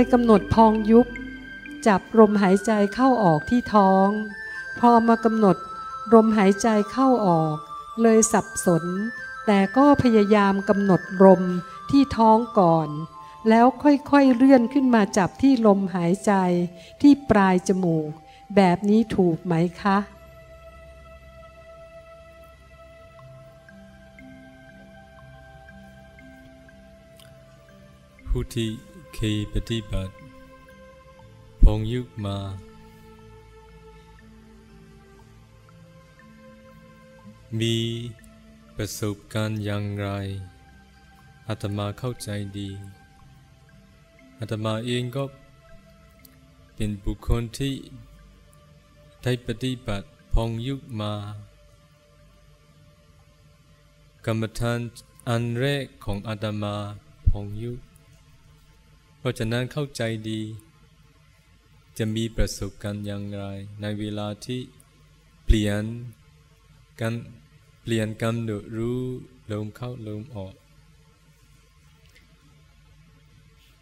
ยกำหนดพองยุบ จับลมหายใจเข้าออกที่ท้อง พอมากำหนดลมหายใจเข้าออก เลยสับสน แต่ก็พยายามกำหนดลมที่ท้องก่อน แล้วค่อยๆเลื่อนขึ้นมาจับที่ลมหายใจที่ปลายจมูก แบบนี้ถูกไหมคะผู้ที่ คยปฏิบัติ พงยุคมา มีประสบการณ์อย่างไรอาตมาเข้าใจดีอาตมาเองก็เป็นบุคคลที่ได้ปฏิบัติพงยุคมา กรรมฐานอันแรกของอาตมาพงยุค เพราะฉะนั้นเข้าใจดี จะมีประสบการณ์อย่างไร ในเวลาที่เปลี่ยนกันเปลี่ยนกำหนดรู้ลมเข้าลมออก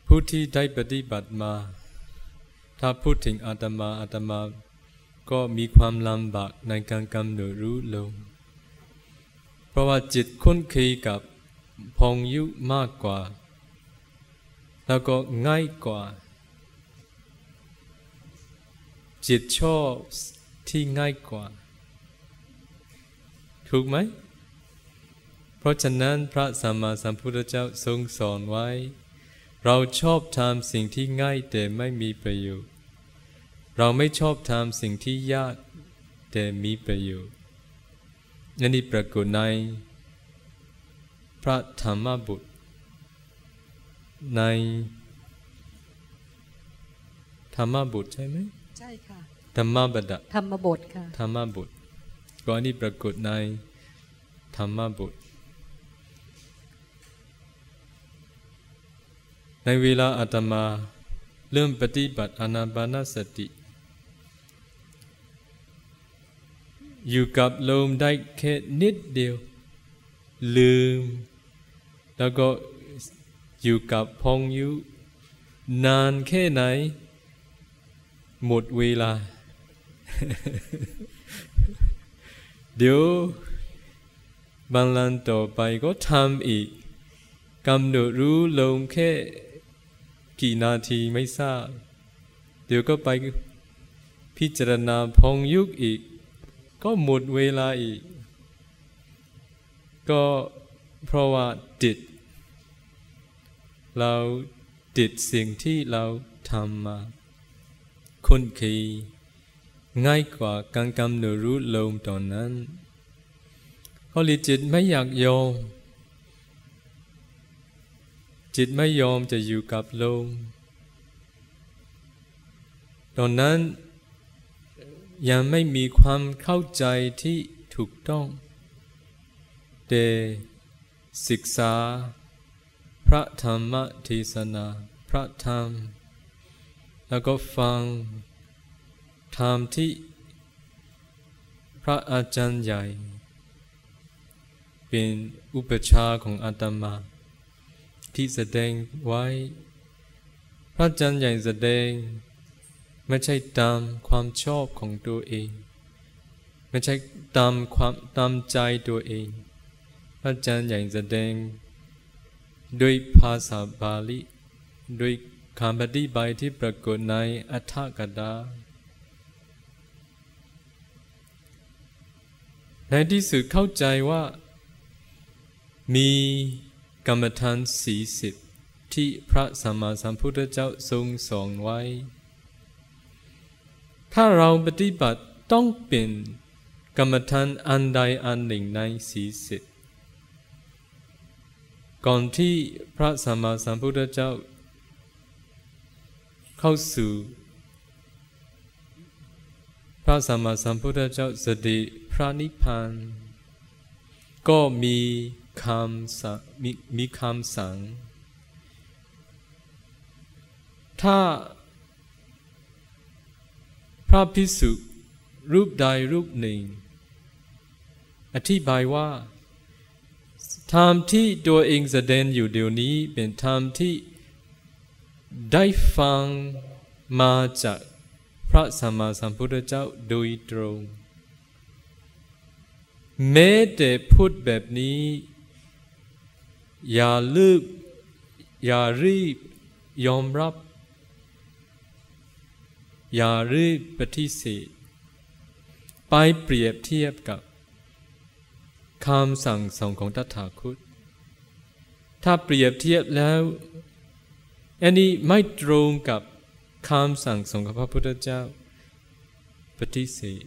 ผู้ที่ได้ปฏิบัติมา ถ้าพูดถึงอาตมาอาตมาก็มีความลำบากในการกำหนดรู้ลม เพราะว่าจิตคุ้นเคยกับพองยุมากกว่า แล้วก็ง่ายกว่า จิตชอบที่ง่ายกว่า ถูกไหม เพราะฉะนั้นพระสัมมาสัมพุทธเจ้าทรงสอนไว้ เราชอบทำสิ่งที่ง่ายแต่ไม่มีประโยชน์ เราไม่ชอบทำสิ่งที่ยากแต่มีประโยชน์นันนี้ปรากฏในพระธรรมบุตร ในธรรมบุตรใช่ไหมใช่ค่ะธรรมบดธรรมบทค่ะธรรมบุตรก็อันนี้ปรากฏในธรรมบุตร ในเวลาอาตมาเริ่มปฏิบัติอนาบานาสติ อยู่กับลมได้แค่นิดเดียว ลืม แล้วก็ อยู่กับพงยุนานแค่ไหน หมดเวลา เดี๋ยวบางลันต่อไปก็ทำอีกกำหนดรู้ลงแค่กี่นาทีไม่ทราบ เดี๋ยวก็ไปพิจารณาพองยุกอีก ก็หมดเวลาอีก ก็เพราะว่าติด เราติดสิ่งที่เราทำมาคุ้นคยง่ายกว่าการกำหนดรู้ลมตอนนั้นเพราะจิตไม่อยากยอมจิตไม่ยอมจะอยู่กับลมตอนนั้นยังไม่มีความเข้าใจที่ถูกต้อง แต่ศึกษา พระธรรมเทศนา พระธรรม แล้วก็ฟัง ธรรมที่พระอาจารย์ใหญ่ เป็นอุปชาของอาตมา ที่แสดงไว้ พระอาจารย์ใหญ่แสดง ไม่ใช่ตามความชอบของตัวเอง ไม่ใช่ตามความตามใจตัวเอง พระอาจารย์ใหญ่แสดง ด้วยภาษาบาลีด้วยคำปฏิบัติที่ปรากฏในอัฏฐกดา ในที่สุดเข้าใจว่า มีกรรมฐานสีสิบที่พระสัมมาสัมพุทธเจ้าทรงสอนไว้ ถ้าเราปฏิบัติต้องเป็นกรรมฐานอันใดอันหนึ่งในสีสิบ ก่อนที่พระสัมมาสัมพุทธเจ้า เข้าสู่ พระสัมมาสัมพุทธเจ้าสติพระนิพพานก็มีคำสั่งมีมีคำสั่ง ถ้าพระพิสุรูปใดรูปหนึ่ง อธิบายว่า ธรรมที่ตัวเองแสดงอยู่เดี๋ยวนี้เป็นธรรมที่ได้ฟังมาจากพระสัมมาสัมพุทธเจ้าโดยตรง แม้แต่พูดแบบนี้ อย่าลืบอย่ารีบยอมรับ อย่ารีบปฏิเสธไปเปรียบเทียบกับ คำสั่งสอนของตถาคต ถ้าเปรียบเทียบแล้วอันนี้ไม่ตรงกับคำสั่งสอนของพระพุทธเจ้า ปฏิเสธ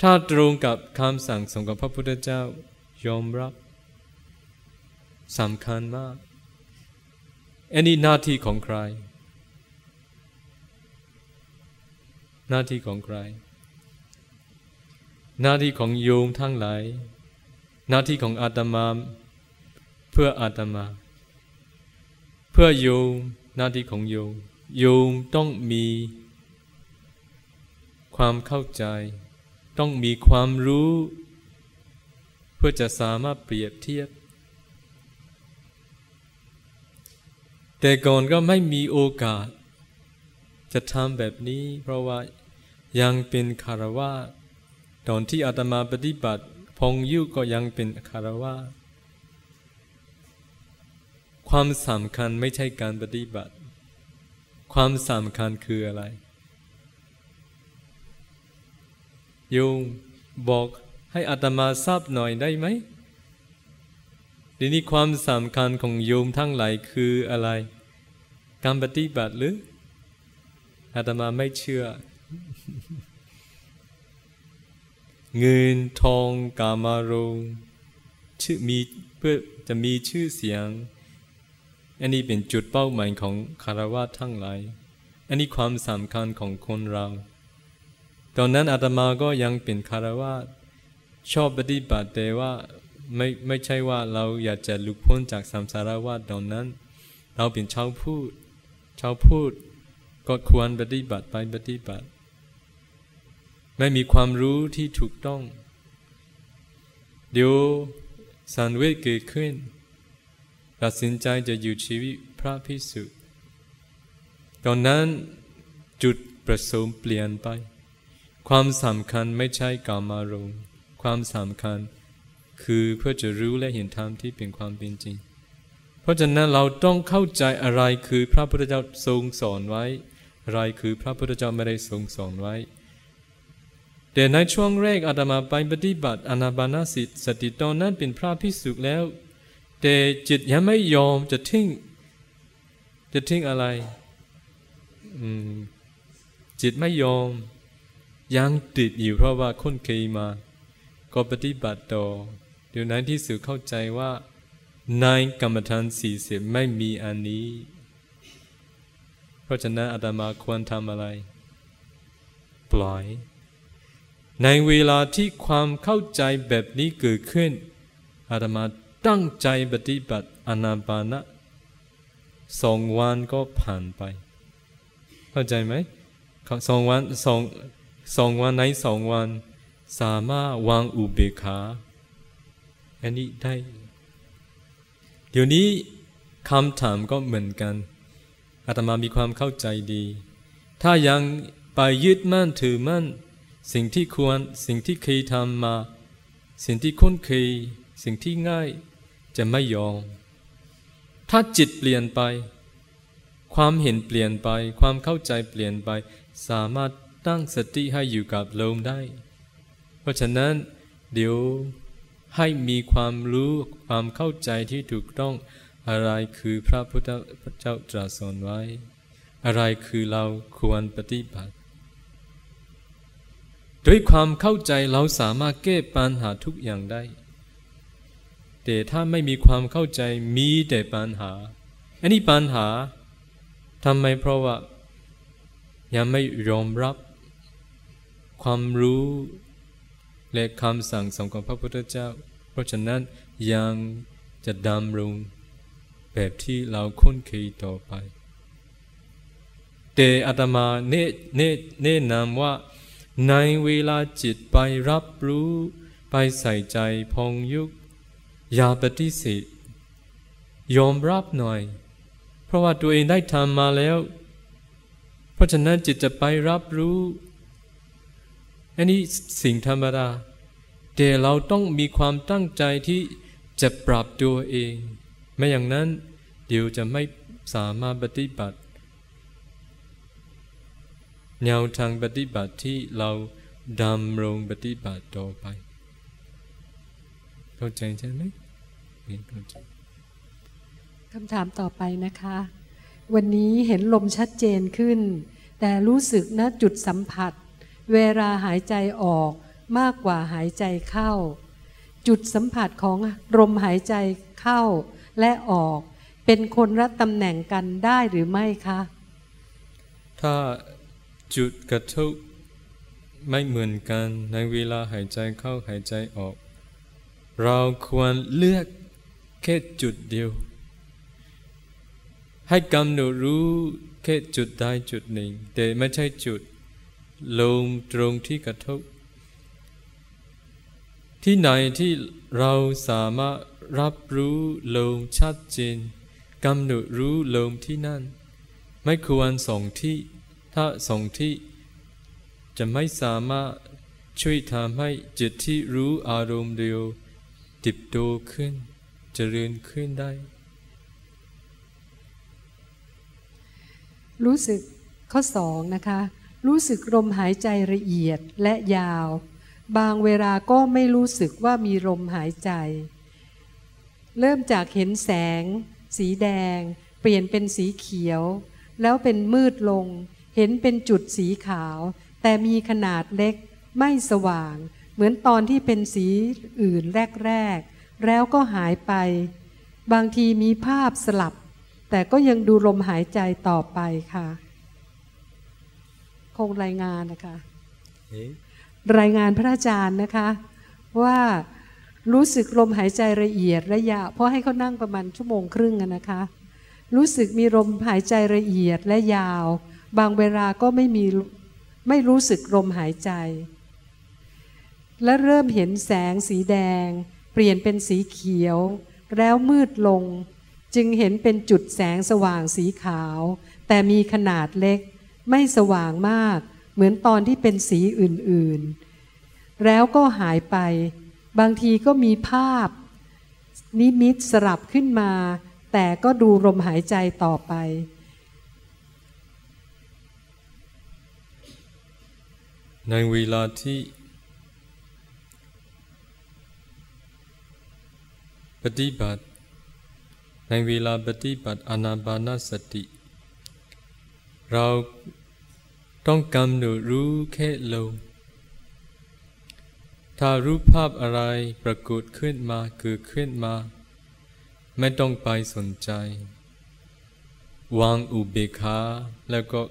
ถ้าตรงกับคำสั่งสอนของพระพุทธเจ้ายอมรับสำคัญมากอันนี้หน้าที่ของใคร หน้าที่ของใคร หน้าที่ของโยมทั้งหลาย หน้าที่ของอาตมาเพื่ออาตมา เพื่อโยมหน้าที่ของโยมโยมต้องมีความเข้าใจ ต้องมีความรู้ เพื่อจะสามารถเปรียบเทียบ แต่ก่อนก็ไม่มีโอกาส จะทำแบบนี้ เพราะว่ายังเป็นคารวะตอนที่อาตมาปฏิบัติ งยุก็ยังเป็นคารวะความสำคัญไม่ใช่การปฏิบัติ ความสำคัญคืออะไรโยมบอกให้อาตมาทราบหน่อยได้ไหมทีนี้ความสำคัญของโยมทั้งหลายคืออะไร การปฏิบัติหรืออาตมาไม่เชื่อ เงินทองกามารมชื่อมีเพื่อจะมีชื่อเสียง อันนี้เป็นจุดเป้าหมายของคารวะทั้งหลาย อันนี้ความสำคัญของคนเรา ตอนนั้นอาตมาก็ยังเป็นคารวะชอบปฏิบัติแต่ว่าไม่ไม่ใช่ว่าเราอยากจะหลุดพ้นจากสัมสารวัฏตอนนั้น เราเป็นชาวพูดชาวพูดก็ควรปฏิบัติไปปฏิบัติ ไม่มีความรู้ที่ถูกต้อง เดี๋ยวสันเวทเกิดขึ้นตัดสินใจจะอยู่ชีวิตพระพิสุตอนนั้นจุดประสงค์เปลี่ยนไป ความสำคัญไม่ใช่กามารมณ์ความสำคัญคือเพื่อจะรู้และเห็นธรรมที่เป็นความเป็นจริง เพราะฉะนั้นเราต้องเข้าใจอะไรคือพระพุทธเจ้าทรงสอนไว้ อะไรคือพระพุทธเจ้าไม่ได้ทรงสอนไว้ แต่ในช่วงแรกอาตมาไปปฏิบัติอนาบานาสิสติตอนนั้นเป็นพระพิสุแล้ว แต่จิตยังไม่ยอมจะทิ้ง จะทิ้งอะไร จิตไม่ยอม ยังติดอยู่เพราะว่าค้นเคยมา ก็ปฏิบัติต่อเดี๋ยวนั้นที่สื่อเข้าใจว่า ในกรรมฐานสี่สิบไม่มีอันนี้ เพราะฉะนั้นอาตมาควรทำอะไร ปล่อย ในเวลาที่ความเข้าใจแบบนี้เกิดขึ้นอาตมาตั้งใจปฏิบัติอนาปานะสองวันก็ผ่านไป เข้าใจไหมสองวันสองสองวันในสองวัน สามารถวางอุเบกขาอันนี้ได้ เดี๋ยวนี้คำถามก็เหมือนกันอาตมามีความเข้าใจดี ถ้ายังไปยึดมั่นถือมั่น สิ่งที่ควรสิ่งที่เคยทำมา สิ่งที่คุ้นเคยสิ่งที่ง่ายจะไม่ยอม ถ้าจิตเปลี่ยนไป ความเห็นเปลี่ยนไป ความเข้าใจเปลี่ยนไป สามารถตั้งสติให้อยู่กับลมได้ เพราะฉะนั้นเดี๋ยวให้มีความรู้ความเข้าใจที่ถูกต้องอะไรคือพระพุทธเจ้าตรัสสอนไว้ อะไรคือเราควรปฏิบัติ ด้วยความเข้าใจเราสามารถแก้ปัญหาทุกอย่างได้ แต่ถ้าไม่มีความเข้าใจมีแต่ปัญหา อันนี้ปัญหาทำไมเพราะว่า ยังไม่ยอมรับ ความรู้และคำสั่งสอนของพระพุทธเจ้า เพราะฉะนั้นยังจะดำรงแบบที่เราคุ้นเคยต่อไป แต่อาตมาเนเนเนนำว่า ในเวลาจิตไปรับรู้ ไปใส่ใจพองยุกอย่าปฏิเสธยอมรับหน่อย เพราะว่าตัวเองได้ทำมาแล้ว เพราะฉะนั้นจิตจะไปรับรู้ อันนี้สิ่งธรรมดา แต่เราต้องมีความตั้งใจที่จะปรับตัวเอง ไม่อย่างนั้น เดี๋ยวจะไม่สามารถปฏิบัติ แนวทางปฏิบัติที่เราดำรงปฏิบัติต่อไป เข้าใจใช่ไหมเข้าใจคำถามต่อไปนะคะ วันนี้เห็นลมชัดเจนขึ้น แต่รู้สึกณจุดสัมผัส เวลาหายใจออกมากกว่าหายใจเข้า จุดสัมผัสของลมหายใจเข้าและออก เป็นคนละตำแหน่งกันได้หรือไม่คะ ถ้า จุดกระทบไม่เหมือนกันในเวลาหายใจเข้าหายใจออก เราควรเลือกแค่จุดเดียว ให้กำหนดรู้แค่จุดใดจุดหนึ่ง แต่ไม่ใช่จุด ลงตรงที่กระทบ ที่ไหนที่เราสามารถรับรู้ลมชัดเจนกำหนดรู้ลมที่นั่น ไม่ควรส่งที่ ถ้าส่งที่จะไม่สามารถช่วยทำให้จิตที่รู้อารมณ์เดียวติบโตขึ้นจเจริญขึ้นได้ รู้สึกข้อสองนะคะ รู้สึกลมหายใจละเอียดและยาว บางเวลาก็ไม่รู้สึกว่ามีลมหายใจ เริ่มจากเห็นแสง สีแดง เปลี่ยนเป็นสีเขียว แล้วเป็นมืดลง เห็นเป็นจุดสีขาว แต่มีขนาดเล็กไม่สว่าง เหมือนตอนที่เป็นสีอื่นแรกๆ แล้วก็หายไป บางทีมีภาพสลับ แต่ก็ยังดูลมหายใจต่อไปค่ะ คงรายงานนะคะ รายงานพระอาจารย์นะคะว่ารู้สึกลมหายใจละเอียดระยะ เพราะให้เขานั่งประมาณชั่วโมงครึ่งนะคะ รู้สึกมีลมหายใจละเอียดและยาว บางเวลาก็ไม่มีไม่รู้สึกลมหายใจ และเริ่มเห็นแสงสีแดง เปลี่ยนเป็นสีเขียว แล้วมืดลง จึงเห็นเป็นจุดแสงสว่างสีขาว แต่มีขนาดเล็ก ไม่สว่างมาก เหมือนตอนที่เป็นสีอื่นๆ แล้วก็หายไป บางทีก็มีภาพ นิมิตสลับขึ้นมา แต่ก็ดูลมหายใจต่อไป ในเวลาที่ ปฏิบัติ ในเวลาปฏิบัติอนาบานาสติ เราต้องกำหนดรู้แค่ลมถ้ารูปภาพอะไรปรากฏขึ้นมาเกิดขึ้นมา ไม่ต้องไปสนใจ วางอุเบกขาแล้วก็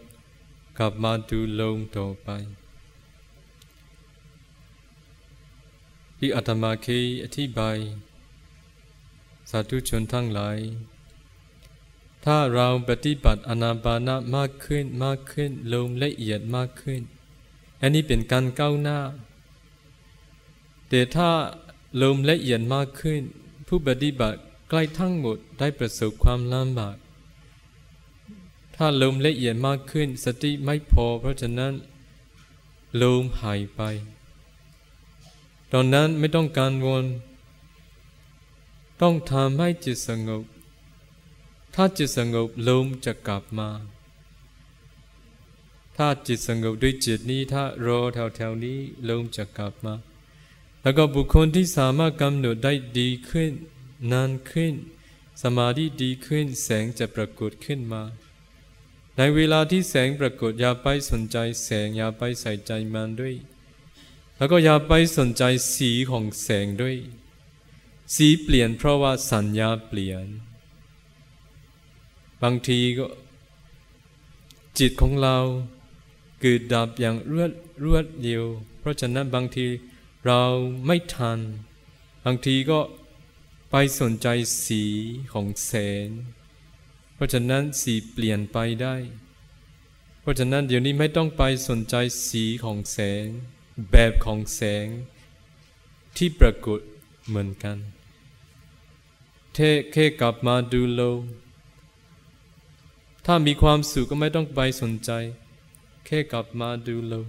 กลับมาดูลมต่อไป ที่อาตมาเคยอธิบาย สาธุชนทั้งหลาย ถ้าเราปฏิบัติอนาบานามากขึ้นมากขึ้นลมละเอียดมากขึ้น อันนี้เป็นการก้าวหน้า แต่ถ้าลมละเอียดมากขึ้น ผู้ปฏิบัติใกล้ทั้งหมดได้ประสบความลำบาก ถ้าลมละเอียดมากขึ้น สติไม่พอเพราะฉะนั้นลมหายไป ตอนนั้นไม่ต้องการวน ต้องทำให้จิตสงบ ถ้าจิตสงบลมจะกลับมา ถ้าจิตสงบด้วยจิตนี้ถ้ารอแถวๆนี้ลมจะกลับมา แล้วก็บุคคลที่สามารถกำหนดได้ดีขึ้น นานขึ้น สมาธิดีขึ้นแสงจะปรากฏขึ้นมาในเวลาที่แสงปรากฏอย่าไปสนใจแสงอย่าไปใส่ใจมันด้วย แล้วก็อย่าไปสนใจสีของแสงด้วย สีเปลี่ยนเพราะว่าสัญญาเปลี่ยน บางทีก็ จิตของเราเกิดดับอย่างรวดรวดเดียวเพราะฉะนั้นบางทีเราไม่ทัน บางทีก็ไปสนใจสีของแสง เพราะฉะนั้นสีเปลี่ยนไปได้ เพราะฉะนั้นเดี๋ยวนี้ไม่ต้องไปสนใจสีของแสง แบบของแสงที่ปรากฏเหมือนกันเทแค่กลับมาดูลมถ้ามีความสุขก็ไม่ต้องไปสนใจ แค่กลับมาดูลม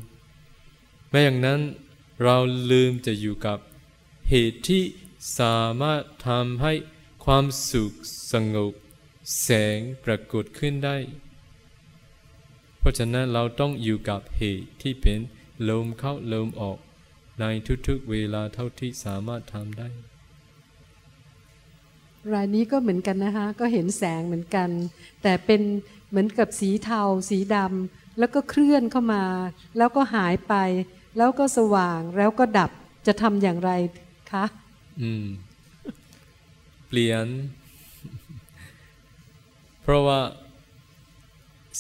ไม่อย่างนั้นเราลืมจะอยู่กับเหตุที่สามารถทำให้ความสุขสงบ แสงปรากฏขึ้นได้ เพราะฉะนั้นเราต้องอยู่กับเหตุที่เป็น ลมเข้าลมออกในทุกๆเวลาเท่าที่สามารถทำได้ รายนี้ก็เหมือนกันนะคะ ก็เห็นแสงเหมือนกัน แต่เป็นเหมือนกับสีเทา สีดำแล้วก็เคลื่อนเข้ามา แล้วก็หายไป แล้วก็สว่างแล้วก็ดับจะทำอย่างไรคะอืม เปลี่ยน เพราะว่า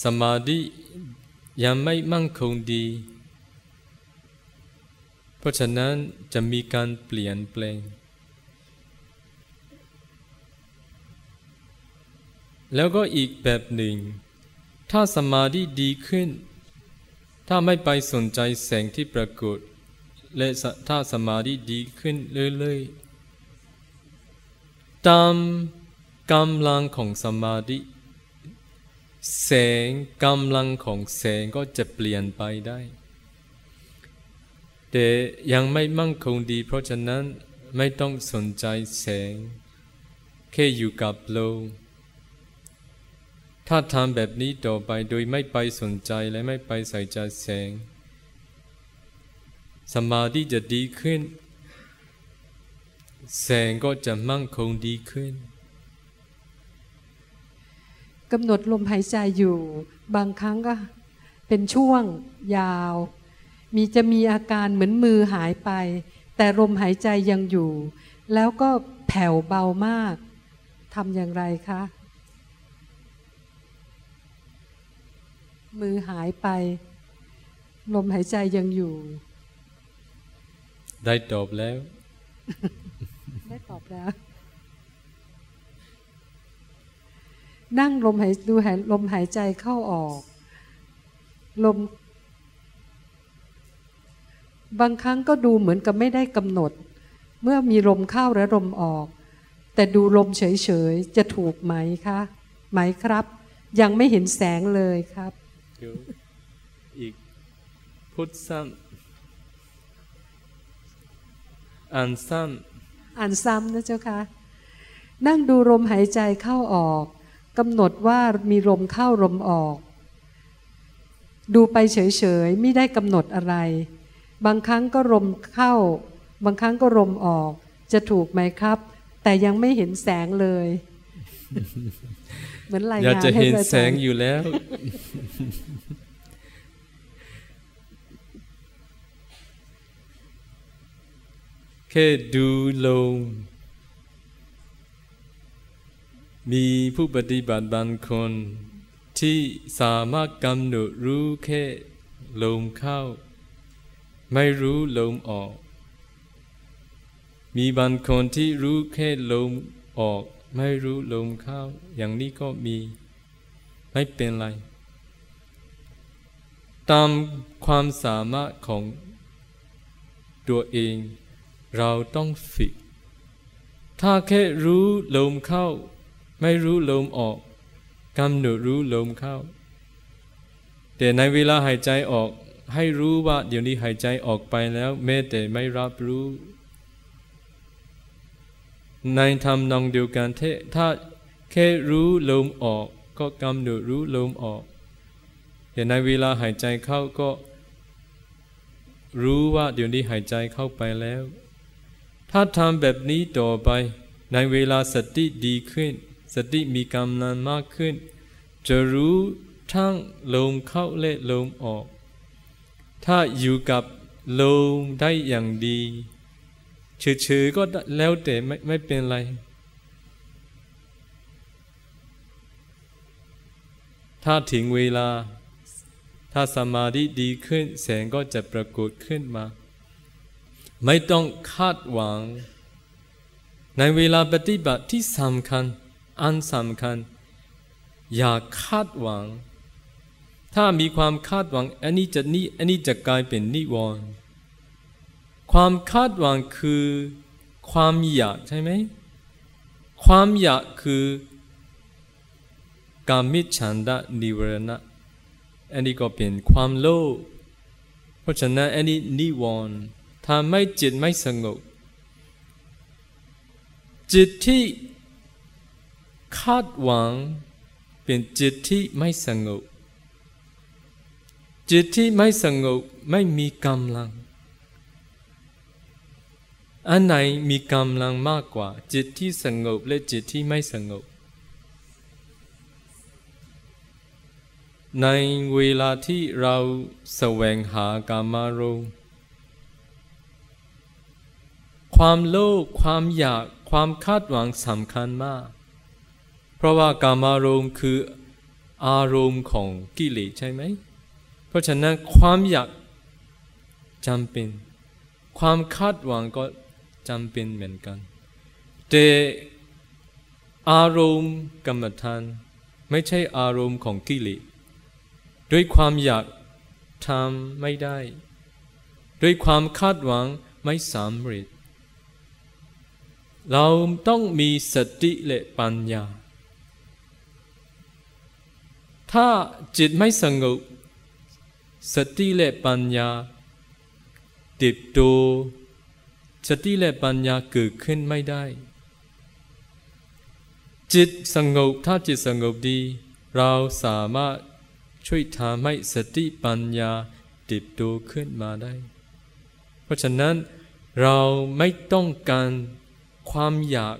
สมาธิยังไม่มั่งคงดี เพราะฉะนั้นจะมีการเปลี่ยนแปลง แล้วก็อีกแบบหนึ่ง ถ้าสมาธิดีขึ้น ถ้าไม่ไปสนใจแสงที่ปรากฏ และถ้าสมาธิดีขึ้นเรื่อยๆ ตามกำลังของสมาธิแสงกำลังของแสงก็จะเปลี่ยนไปได้ แต่ยังไม่มั่งคงดี เพราะฉะนั้นไม่ต้องสนใจแสง แค่อยู่กับลมถ้าทำแบบนี้ต่อไปโดยไม่ไปสนใจและไม่ไปใส่ใจแสง สมาธิจะดีขึ้น แสงก็จะมั่งคงดีขึ้นกำหนดลมหายใจอยู่ บางครั้งก็เป็นช่วงยาว มีจะมีอาการเหมือนมือหายไป แต่ลมหายใจยังอยู่ แล้วก็แผ่วเบามากทำอย่างไรคะ มือหายไป ลมหายใจยังอยู่ ได้ตอบแล้ว ได้ตอบแล้ว นั่งลมหายดูหายลมหายใจเข้าออก ลม บางครั้งก็ดูเหมือนกับไม่ได้กำหนด เมื่อมีลมเข้าและลมออก แต่ดูลมเฉยๆ จะถูกไหมคะไหมครับ ยังไม่เห็นแสงเลยครับอีกพุทธซ้ำอ่านซ้ำอ่านซ้ำนะเจ้าค่ะ นั่งดูลมหายใจเข้าออกกำหนดว่ามีลมเข้าลมออก ดูไปเฉยๆ ไม่ได้กำหนดอะไร บางครั้งก็ลมเข้า บางครั้งก็ลมออก จะถูกไหมครับ แต่ยังไม่เห็นแสงเลย เหมือนรายงานอยากจะเห็นแสงอยู่แล้ว แค่ดูลมมีผู้ปฏิบัติบางคนที่สามารถกำหนดรู้แค่ลมเข้า ไม่รู้ลมออก มีบางคนที่รู้แค่ลมออก ไม่รู้ลมเข้า อย่างนี้ก็มี ไม่เป็นไร ตามความสามารถของตัวเอง เราต้องฝึก ถ้าแค่รู้ลมเข้า ไม่รู้ลมออกกำหนดรู้ลมเข้า แต่ในเวลาหายใจออก ให้รู้ว่าเดี๋ยวนี้หายใจออกไปแล้วแม้แต่ไม่รับรู้ ในธรรมนองเดียวกันเทถ้าแค่รู้ลมออก ก็กำหนดรู้ลมออกแต่ในเวลาหายใจเข้าก็ รู้ว่าเดี๋ยวนี้หายใจเข้าไปแล้ว ถ้าทำแบบนี้ต่อไป ในเวลาสติดีขึ้น สติมีกำลังมากขึ้น จะรู้ทั้งลมเข้าและลมออก ถ้าอยู่กับลมได้อย่างดีเฉยๆก็แล้วแต่ไม่ไม่เป็นไร ถ้าถึงเวลา ถ้าสมาธิดีขึ้นแสงก็จะปรากฏขึ้นมา ไม่ต้องคาดหวัง ในเวลาปฏิบัติที่สำคัญ อันสำคัญ อย่าคาดหวัง ถ้ามีความคาดหวังอันนี้จะนี่อันนี้จะกลายเป็นนิวรณ์ความคาดหวังคือ ความอยากใช่ไหมความอยากคือกามิฉันดะนิวรณะอันนี้ก็เป็นความโลภเพราะฉะนั้นอันนี้นิวรณ์ทำให้จิตไม่สงบจิตที่คาดหวังเป็นจิตที่ไม่สงบ จิตที่ไม่สงบไม่มีกำลัง อันไหนมีกำลังมากกว่า จิตที่สงบและจิตที่ไม่สงบ ในเวลาที่เราแสวงหากามารมความโลภความอยากความคาดหวังสำคัญมาก เพราะว่ากามารมณ์คืออารมณ์ของกิเลสใช่ไหม เพราะฉะนั้นความอยากจำเป็น ความคาดหวังก็จำเป็นเหมือนกัน แต่อารมณ์กรรมฐาน ไม่ใช่อารมณ์ของกิเลสด้วยความอยากทำไม่ได้ ด้วยความคาดหวังไม่สำเร็จ เราต้องมีสติและปัญญา ถ้าจิตไม่สงบ สติและปัญญา ติดโตสติและปัญญาเกิดขึ้นไม่ได้ จิตสงบถ้าจิตสงบดี เราสามารถช่วยทำให้สติปัญญาติดตัวขึ้นมาได้ เพราะฉะนั้นเราไม่ต้องการความอยาก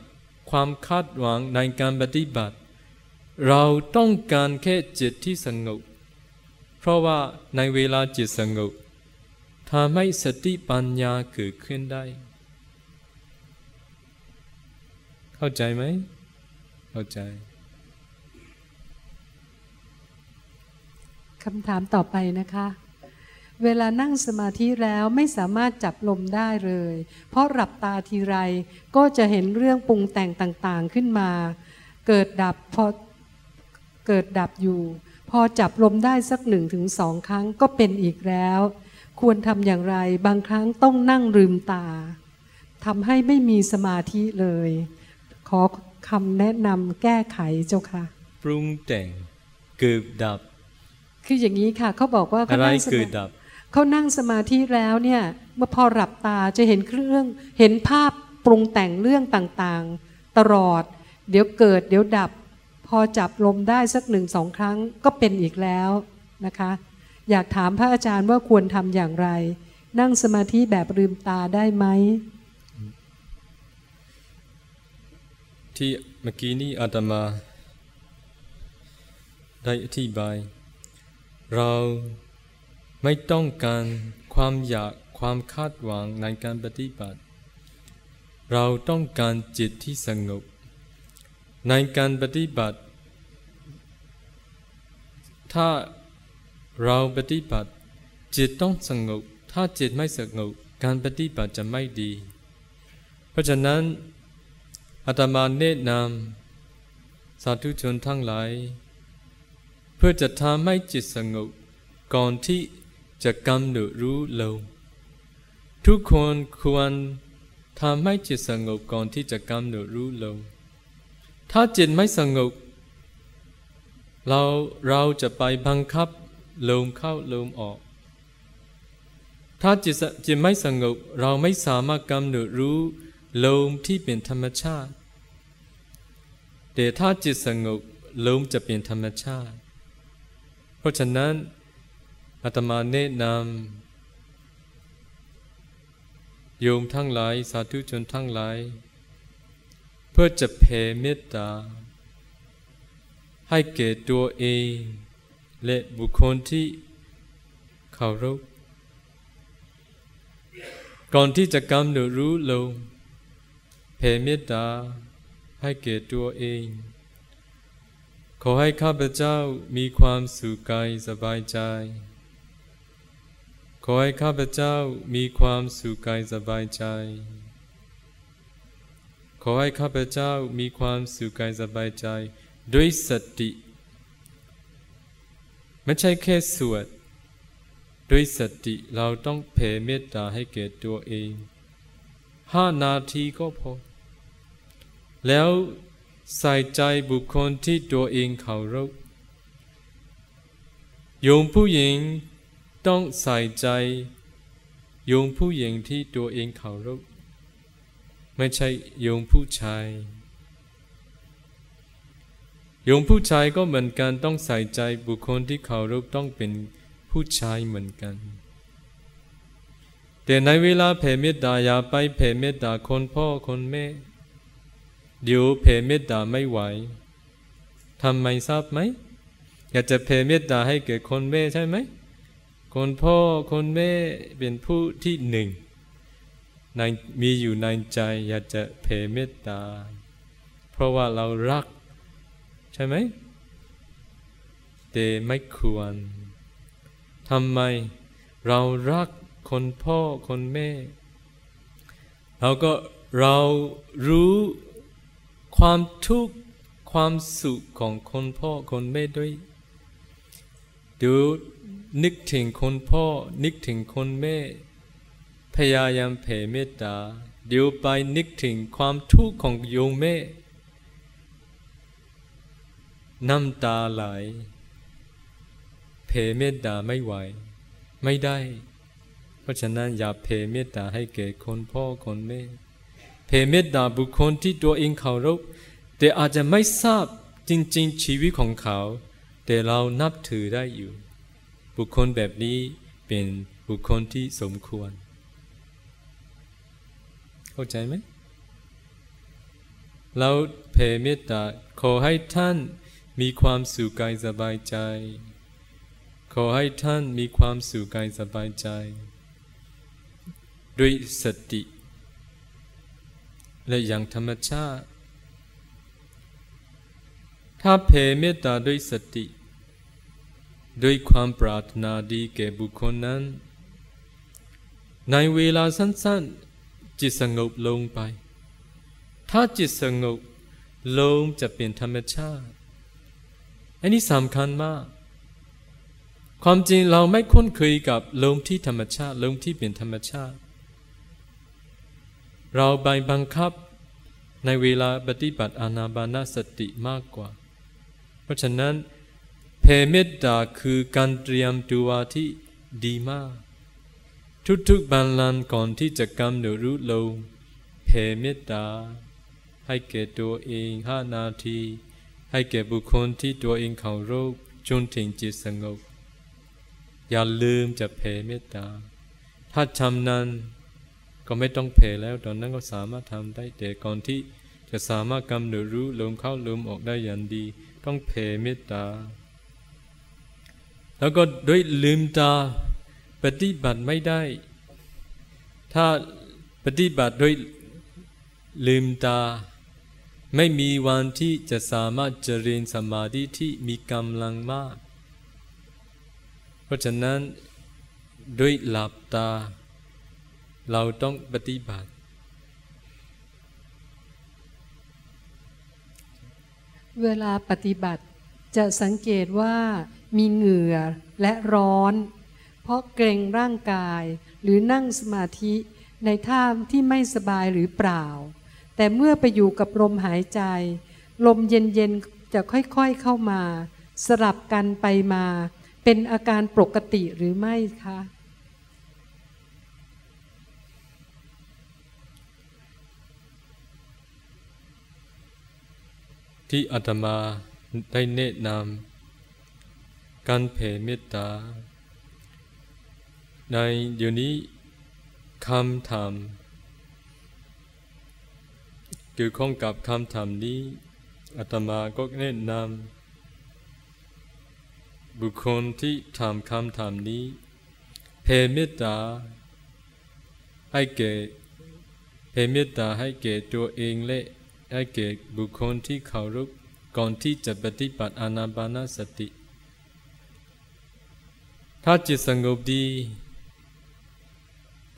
ความคาดหวังในการปฏิบัติ เราต้องการแค่จิตที่สงบ เพราะว่าในเวลาจิตสงบทำให้สติปัญญาเกิดขึ้นได้ เข้าใจไหม เข้าใจคำถามต่อไปนะคะ เวลานั่งสมาธิแล้วไม่สามารถจับลมได้เลย เพราะหลับตาทีไรก็จะเห็นเรื่องปรุงแต่งต่างๆขึ้นมา เกิดดับพอเกิดดับอยู่ พอจับลมได้สักหนึ่งถึงสองครั้งก็เป็นอีกแล้ว ควรทำอย่างไร บางครั้งต้องนั่งลืมตาทำให้ไม่มีสมาธิเลย ขอคำแนะนำแก้ไขเจ้าค่ะ ปรุงแต่งเกิดดับ คืออย่างนี้ค่ะเขาบอกว่าเขานั่งสมาธิเขานั่งสมาธิแล้วเนี่ยเมื่อพอหลับตาจะเห็นเครื่อง เห็นภาพปรุงแต่งเรื่องต่างๆ ตลอด เดี๋ยวเกิด เดี๋ยวดับพ อจับลมได้สักหนึ่งสองครั้งก็เป็นอีกแล้วนะคะ อยากถามพระอาจารย์ว่าควรทำอย่างไร นั่งสมาธิแบบลืมตาได้ไหม ที่เมื่อกี้นี้อาตมา ได้อธิบาย เราไม่ต้องการความอยากความคาดหวังในการปฏิบัติ เราต้องการจิตที่สงบ ในการปฏิบัติ ถ้าเราปฏิบัติ จิตต้องสงบ ถ้าจิตไม่สงบการปฏิบัติจะไม่ดี เพราะฉะนั้นอาตมาเนตนำสาธุชนทั้งหลาย เพื่อจะทำให้จิตสงบก่อนที่จะกำหนดรู้ลมทุกคนควรทำให้จิตสงบก่อนที่จะกำหนดรู้ลม ถ้าจิตไม่สงบเราเราจะไปบังคับลมเข้าลมออก ถ้าจิตจิตไม่สงบเราไม่สามารถกำหนดรู้ลมที่เป็นธรรมชาติ แต่ถ้าจิตสงบลมจะเป็นธรรมชาติ เพราะฉะนั้นอาตมาแนะนำโยมทั้งหลาย สาธุชนทั้งหลาย เพื่อจะแผ่เมตตา ให้แก่ตัวเอง และบุคคลที่เคารพก่อนที่จะกำหนดรู้ลงแผ่เมตตาให้แก่ตัวเอง ขอให้ข้าพเจ้ามีความสุขกายสบายใจ ขอให้ข้าพเจ้ามีความสุขกายสบายใจ ขอให้ข้าพเจ้ามีความสุขกายสบายใจ ด้วยสติ ไม่ใช่แค่สวด ด้วยสติเราต้องเผ่เมตตาให้แก่ตัวเองห้านาทีก็พอ แล้วใส่ใจบุคคลที่ตัวเองเคารพโยมผู้หญิงต้องใส่ใจโยมผู้หญิงที่ตัวเองเคารพ ไม่ใช่โยมผู้ชายโยมผู้ชายก็เหมือนกันต้องใส่ใจบุคคลที่เคารพต้องเป็นผู้ชายเหมือนกัน แต่ในเวลาแผ่เมตตาอย่าไปแผ่เมตตาคนพ่อคนแม่ เดี๋ยวแผ่เมตตาไม่ไหวทำไมทราบไหม อยากจะแผ่เมตตาให้เกิดคนแม่ใช่ไหม คนพ่อคนแม่เป็นผู้ที่หนึ่ง ในมีอยู่ในใจอยากจะแผ่เมตตา เพราะว่าเรารัก ใช่ไหมแต่ไม่ควรทำไมเรารักคนพ่อคนแม่เราก็เรารู้ความทุกข์ความสุขของคนพ่อคนแม่ด้วย ดูนึกถึงคนพ่อนึกถึงคนแม่ พยายามแผ่เมตตาเดี๋ยวไปนึกถึงความทุกข์ของโยมแม่น้ำตาไหลเพเมตตาไม่ไหว ไม่ได้ เพราะฉะนั้นอย่าเพเมตตาให้แก่คนพ่อคนแม่เพเมตตาบุคคลที่ตัวเองเคารพแต่อาจจะไม่ทราบจริง ๆ ชีวิตของเขา แต่เรานับถือได้อยู่ บุคคลแบบนี้เป็นบุคคลที่สมควร เข้าใจไหมเราเพเมตตาขอให้ท่านมีความสุขกายสบายใจ ขอให้ท่านมีความสุขกายสบายใจ ด้วยสติ และอย่างธรรมชาติ ถ้าเพเมตตาด้วยสติ ด้วยความปรารถนาดีแก่บุคคลนั้น ในเวลาสั้นๆ จิตสงบลงไป ถ้าจิตสงบลมจะเป็นธรรมชาติ อันนี้สำคัญมาก ความจริงเราไม่คุ้นเคยกับลมที่ธรรมชาติลมที่เป็นธรรมชาติ เราไปบังคับในเวลาปฏิบัติอานาบานาสติมากกว่า เพราะฉะนั้นเพเมตตาคือการเตรียมตัวที่ดีมาก ทุกๆบันลันก่อนที่จะกำหนดรู้ลมเพเมตตา ให้แก่ตัวเองห้านาที ให้แก่บุคคลที่ตัวเองเขาโรคจนถึงจิตสงบ อย่าลืมจะแผ่เมตตา ถ้าทำนั้นก็ไม่ต้องแผ่แล้วตอนนั้นก็สามารถทำได้แต่ก่อนที่จะสามารถกำหนดรู้ลมเข้าลมออกได้อย่างดี ต้องแผ่เมตตา แล้วก็ด้วยลืมตา ปฏิบัติไม่ได้ ถ้าปฏิบัติด้วยลืมตา ไม่มีวันที่จะสามารถเจริญสมาธิที่มีกำลังมาก เพราะฉะนั้นด้วยหลับตา เราต้องปฏิบัติ เวลาปฏิบัติจะสังเกตว่ามีเหงื่อและร้อน เพราะเกรงร่างกาย หรือนั่งสมาธิในท่าที่ไม่สบายหรือเปล่า แต่เมื่อไปอยู่กับลมหายใจ ลมเย็นๆจะค่อยๆเข้ามา สลับกันไปมา เป็นอาการปกติหรือไม่คะที่อาตมาได้แนะนำการเผ่เมตตา ในเดี๋ยวนี้คำถามเกี่ยวข้องกับคำถามนี้อาตมาก็แนะนำบุคคลที่ถามคำถามนี้เพเมตตาให้เก่เพเมตตาให้เก่ตัวเองและให้เก่บุคคลที่เคารพก่อนที่จะปฏิบัติอนาบานาสติ ถ้าจิตสงบดี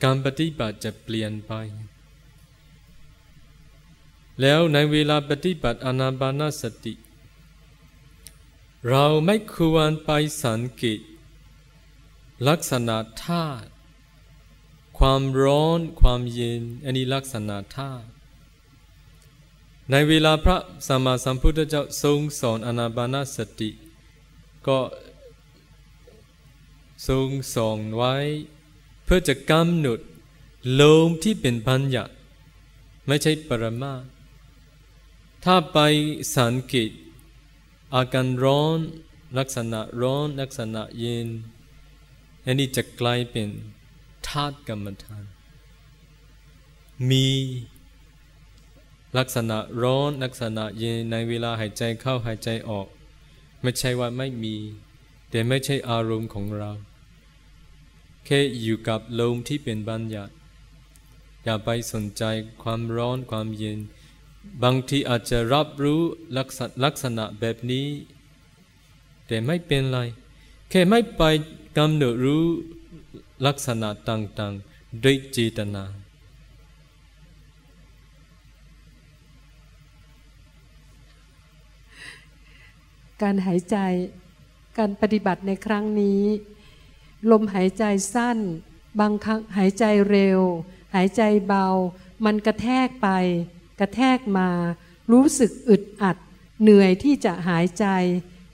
การปฏิบัติจะเปลี่ยนไป แล้วในเวลาปฏิบัติอานาบานาสติ เราไม่ควรไปสังเกตลักษณะธาตุความร้อนความเย็นอันนี้ลักษณะธาตุในเวลาพระสัมมาสัมพุทธเจ้าทรงสอนอนาบานาสติ ก็ทรงสอนไว้ เพื่อจะกำหนดลมที่เป็นพัญญาไม่ใช่ปรมาถ้าไปสังเกตอาการร้อน ลักษณะร้อน ลักษณะเย็นอันนี้จะกลายเป็นธาตุกรรมฐาน มีลักษณะร้อนลักษณะเย็นในเวลาหายใจเข้าหายใจออก ไม่ใช่ว่าไม่มี แต่ไม่ใช่อารมณ์ของเรา แค่อยู่กับลมที่เป็นบัญญัติ อย่าไปสนใจความร้อนความเย็น บางทีอาจจะรับรู้ลักษณะแบบนี้ แต่ไม่เป็นไร แค่ไม่ไปกำหนดรู้ลักษณะต่างๆด้วยเจตนา การหายใจ การปฏิบัติในครั้งนี้ ลมหายใจสั้น บางครั้งหายใจเร็ว หายใจเบา มันกระแทกไป กระแทกมา รู้สึกอึดอัด เหนื่อยที่จะหายใจ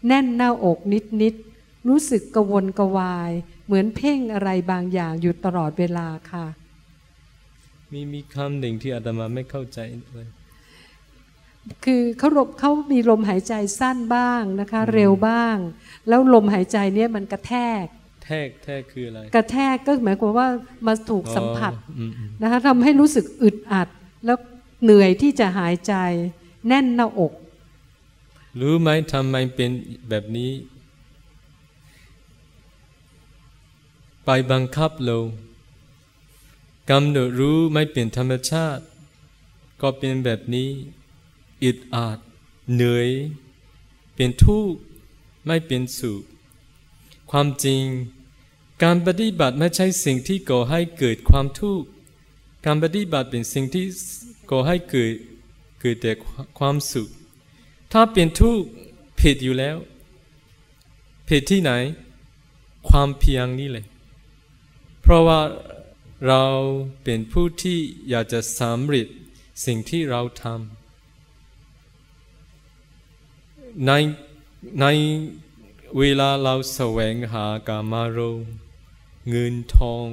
แน่นหน้าอกนิดนิดรู้สึกกระวนกระวาย เหมือนเพ่งอะไรบางอย่างอยู่ตลอดเวลาค่ะ มีมีคำหนึ่งที่อาตมาไม่เข้าใจเลยคือเขาลมเขามีลมหายใจสั้นบ้างนะคะ เร็วบ้าง แล้วลมหายใจเนี้ยมันกระแทกแทกแทกคืออะไร กระแทกก็หมายความว่ามาถูกสัมผัสนะคะทำให้รู้สึกอึดอัด แล้วเหนื่อยที่จะหายใจ แน่นหน้าอก รู้ไหมทำไมเป็นแบบนี้ ไปบังคับลงกำหนดรู้ไม่เป็นธรรมชาติ ก็เป็นแบบนี้อิดอาดเหนื่อย เป็นทุกข์ไม่เป็นสุขความจริง การปฏิบัติไม่ใช่สิ่งที่ก่อให้เกิดความทุกข์ การปฏิบัติเป็นสิ่งที่ก่อให้เกิดเกิดแต่ความสุข ถ้าเป็นทุกข์ผิดอยู่แล้ว ผิดที่ไหน ความเพียงนี่เลย เพราะว่าเราเป็นผู้ที่อยากจะสำเร็จสิ่งที่เราทำในในเวลาเราแสวงหากามารม เงินทอง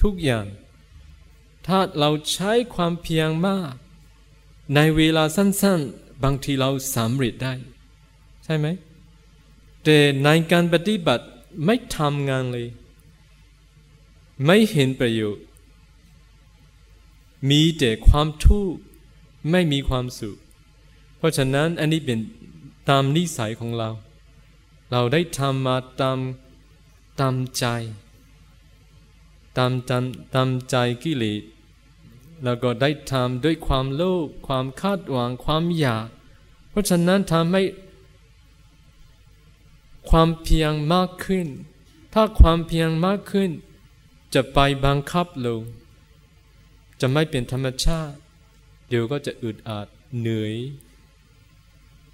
ทุกอย่าง ถ้าเราใช้ความเพียงมาก ในเวลาสั้นๆ บางทีเราสำเร็จได้ ใช่ไหม แต่ในการปฏิบัติไม่ทำงานเลย ไม่เห็นประโยชน์ มีแต่ความทุกข์ไม่มีความสุข เพราะฉะนั้นอันนี้เป็นตามนิสัยของเรา เราได้ทำมาตามตามใจ ตามตามตามใจกิเลสแล้วก็ได้ทำด้วยความโลภความคาดหวังความอยาก เพราะฉะนั้นทำให้ ความเพียงมากขึ้น ถ้าความเพียงมากขึ้น จะไปบังคับลง จะไม่เป็นธรรมชาติ เดี๋ยวก็จะอึดอัดเหนื่อย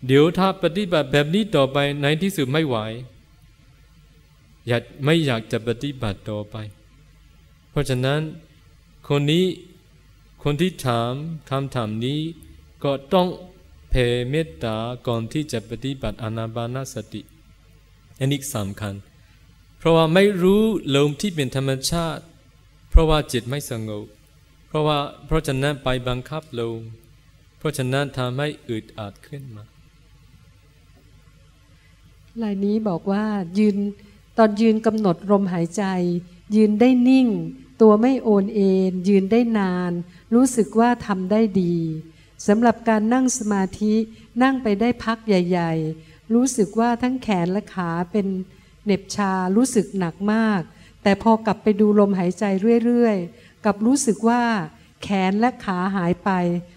เดี๋ยวถ้าปฏิบัติแบบนี้ต่อไปในที่สุดไม่ไหวอยากไม่อยากจะปฏิบัติต่อไป ราะฉะนั้นคนนี้คนที่ถามคำถามนี้ ก็ต้องเพ่เมตตาก่อนที่จะปฏิบัติอนาบานาสติอันนี้สำคัญ เพราะว่าไม่รู้ลมที่เป็นธรรมชาติ เพราะว่าจิตไม่สงบเพราะว่าเพราะฉะนั้นไปบังคับลมเพราะฉะนั้นทำให้อึดอัดขึ้นมาลายนี้บอกว่ายืนตอนยืนกำหนดลมหายใจ ยืนได้นิ่ง ตัวไม่โอนเอ็นยืนได้นาน รู้สึกว่าทำได้ดีสำหรับการนั่งสมาธินั่งไปได้พักใหญ่ ๆ รู้สึกว่าทั้งแขนและขาเป็นเหน็บชารู้สึกหนักมาก แต่พอกลับไปดูลมหายใจเรื่อยๆกับรู้สึกว่า แขนและขาหายไป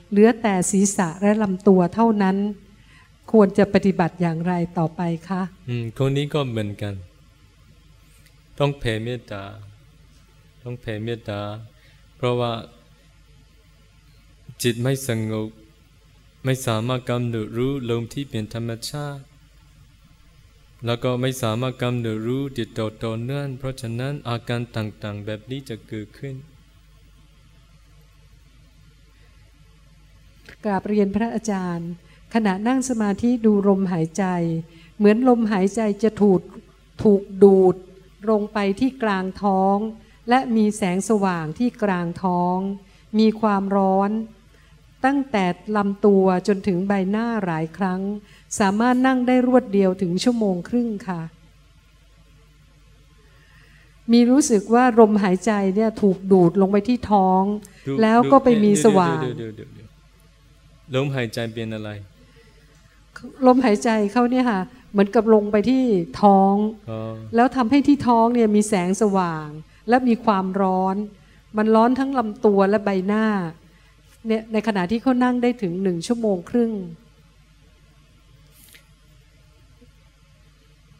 เหลือแต่ศีรษะและลำตัวเท่านั้น ควรจะปฏิบัติอย่างไรต่อไปคะ อืมคนนี้ก็เหมือนกัน ต้องแผ่เมตตา ต้องแผ่เมตตา เพราะว่าจิตไม่สงบไม่สามารถกำหนดรู้ลมที่เป็นธรรมชาติ แล้วก็ไม่สามารถกำหนดรู้ติดต่อต่อเนื่องเพราะฉะนั้นอาการต่างๆ แบบนี้จะเกิดขึ้นกราบเรียนพระอาจารย์ ขณะนั่งสมาธิดูลมหายใจ เหมือนลมหายใจจะถูกถูกดูดลงไปที่กลางท้อง และมีแสงสว่างที่กลางท้อง มีความร้อน ตั้งแต่ลำตัวจนถึงใบหน้าหลายครั้ง สามารถนั่งได้รวดเดียวถึงชั่วโมงครึ่งค่ะ มีรู้สึกว่าลมหายใจเนี่ยถูกดูดลงไปที่ท้องดูแล้วก็ไปมีสว่างเดี๋ยเดี๋ยวเดี๋ยวเดี๋ยวลมหายใจเป็นอะไร ลมหายใจเขาเนี่ยค่ะ เหมือนกับลงไปที่ท้องอ๋อแล้วทำให้ที่ท้องเนี่ยมีแสงสว่าง และมีความร้อน มันร้อนทั้งลำตัวและใบหน้าเนี่ยในขณะที่เขานั่งได้ถึงหนึ่งชั่วโมงครึ่ง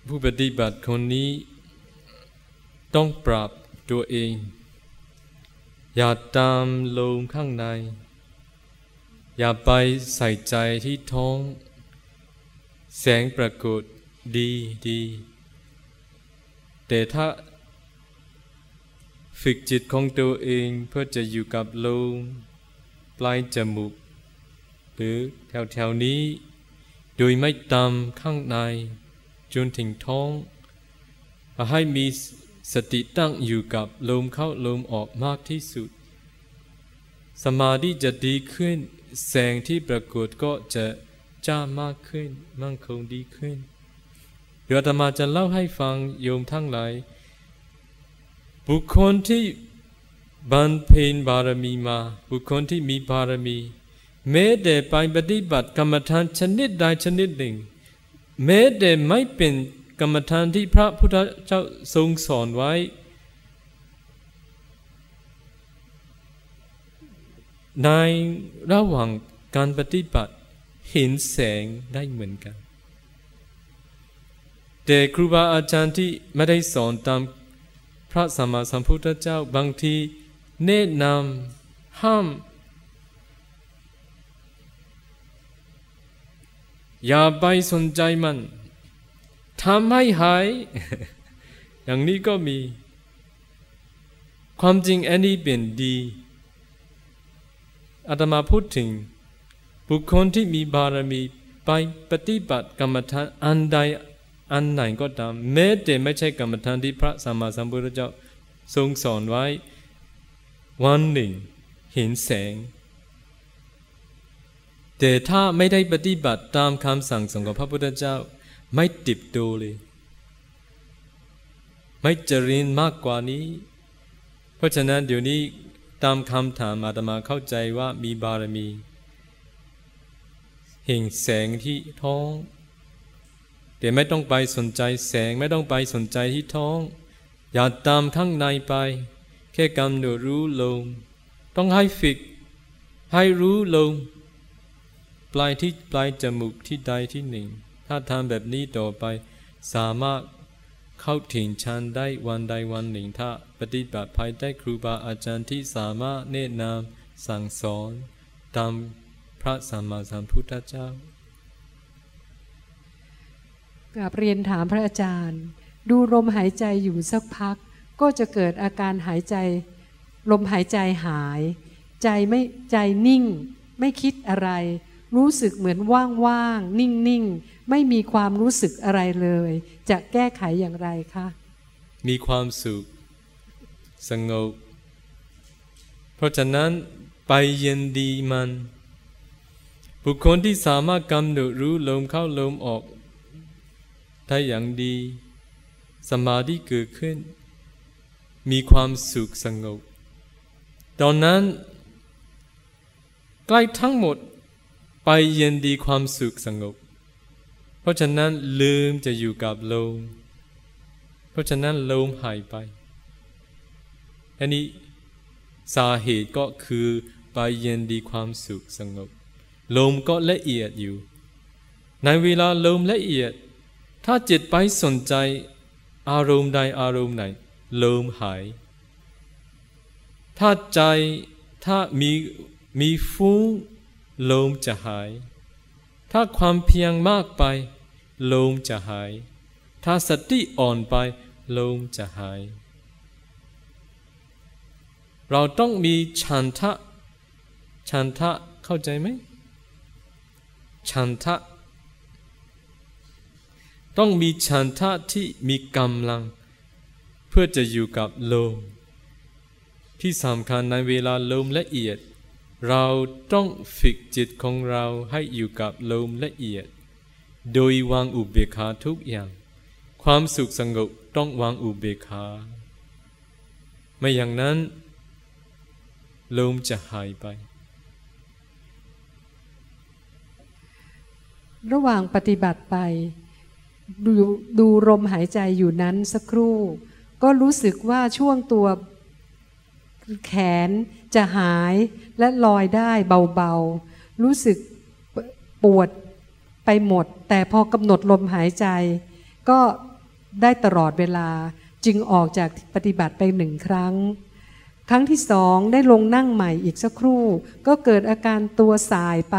ผู้ปฏิบัติคนนี้ต้องปรับตัวเอง อย่าตามลมข้างใน อย่าไปใส่ใจที่ท้อง แสงปรากฏดีดี แต่ถ้า ฝึกจิตของตัวเองเพื่อจะอยู่กับลมปลายจมูก หรือแถวๆนี้ โดยไม่ตามข้างใน จนถึงท้อง ให้มีสติตั้งอยู่กับลมเข้าลมออกมากที่สุด สมาธิจะดีขึ้น แสงที่ปรากฏก็จะจ้ามากขึ้น มั่งคงดีขึ้นเดี๋ยวอาตมาจะเล่าให้ฟังโยมทั้งหลาย บุคคลที่บันเพนบารมีมา บุคคลที่มีบารมี แม้แต่ไปปฏิบัติกรรมฐานชนิดใดชนิดหนึ่ง แม้แต่ไม่เป็นกรรมฐานที่พระพุทธเจ้าทรงสอนไว้ ในระหว่างการปฏิบัติเห็นแสงได้เหมือนกัน แต่ครูบาอาจารย์ที่ไม่ได้สอนตาม พระสัมมาสัมพุทธเจ้าบางที แนะนำห้าม อย่าไปสนใจมันทำให้หาย อย่างนี้ก็มี ความจริงอันนี้เป็นดีอาตมาพูดถึง บุคคลที่มีบารมีไปปฏิบัติกรรมฐานอันใด อันไหนก็ตามแม้แต่ไม่ใช่กรรมฐานที่พระสัมมาสัมพุทธเจ้าทรงสอนไว้ วันหนึ่ง เห็นแสง แต่ถ้าไม่ได้ปฏิบัติตามคำสั่งสอนของพระพุทธเจ้า ไม่ติดดูเลย ไม่เจริญมากกว่านี้ เพราะฉะนั้นเดี๋ยวนี้ตามคำถามอาตมาเข้าใจว่ามีบารมีเห็นแสงที่ท้อง แต่ไม่ต้องไปสนใจแสงไม่ต้องไปสนใจที่ท้อง อย่าตามข้างในไป แค่กำหนดรู้ลมต้องให้ฝึก ให้รู้ลมปลายที่ปลายจมูกที่ใดที่หนึ่ง ถ้าทำแบบนี้ต่อไป สามารถเข้าถึงฌานได้วันใดวันหนึ่ง ถ้าปฏิบัติภายใต้ครูบาอาจารย์ที่สามารถแนะนำสั่งสอนตามพระสัมมาสัมพุทธเจ้า กราบเรียนถามพระอาจารย์ ดูลมหายใจอยู่สักพัก ก็จะเกิดอาการหายใจ ลมหายใจหาย ใจไม่ใจนิ่ง ไม่คิดอะไร รู้สึกเหมือนว่างๆนิ่งๆ ไม่มีความรู้สึกอะไรเลย จะแก้ไขอย่างไรคะมีความสุข สงบ เพราะฉะนั้นไปเย็นดีมัน บุคคลที่สามารถกำหนดรู้ลมเข้าลมออก ได้อย่างดี สมาธิเกิดขึ้น มีความสุขสงบตอนนั้น ใกล้ทั้งหมดไปเย็นดีความสุขสงบ เพราะฉะนั้นลืมจะอยู่กับลม เพราะฉะนั้นลมหายไป อันนี้สาเหตุก็คือไปเย็นดีความสุขสงบ ลมก็ละเอียดอยู่ ในเวลาลมละเอียด ถ้าจิตไปสนใจอารมณ์ใดอารมณ์ไหนลมหาย ถ้าใจถ้ามีมีฟุ้งลมจะหาย ถ้าความเพียงมากไปลมจะหาย ถ้าสติอ่อนไปลมจะหาย เราต้องมีฉันทะฉันทะเข้าใจไหมฉันทะ ต้องมีฉันทะที่มีกำลัง เพื่อจะอยู่กับลม ที่สำคัญในเวลาลมละเอียด เราต้องฝึกจิตของเราให้อยู่กับลมละเอียด โดยวางอุเบกขาทุกอย่าง ความสุขสงบต้องวางอุเบกขาไม่อย่างนั้นลมจะหายไป ระหว่างปฏิบัติไป ดูดูลมหายใจอยู่นั้นสักครู่ ก็รู้สึกว่าช่วงตัวแขนจะหายและลอยได้เบาๆ รู้สึกปวดไปหมด แต่พอกำหนดลมหายใจ ก็ได้ตลอดเวลาจึงออกจากปฏิบัติไปหนึ่งครั้ง ครั้งที่สองได้ลงนั่งใหม่อีกสักครู่ ก็เกิดอาการตัวสายไป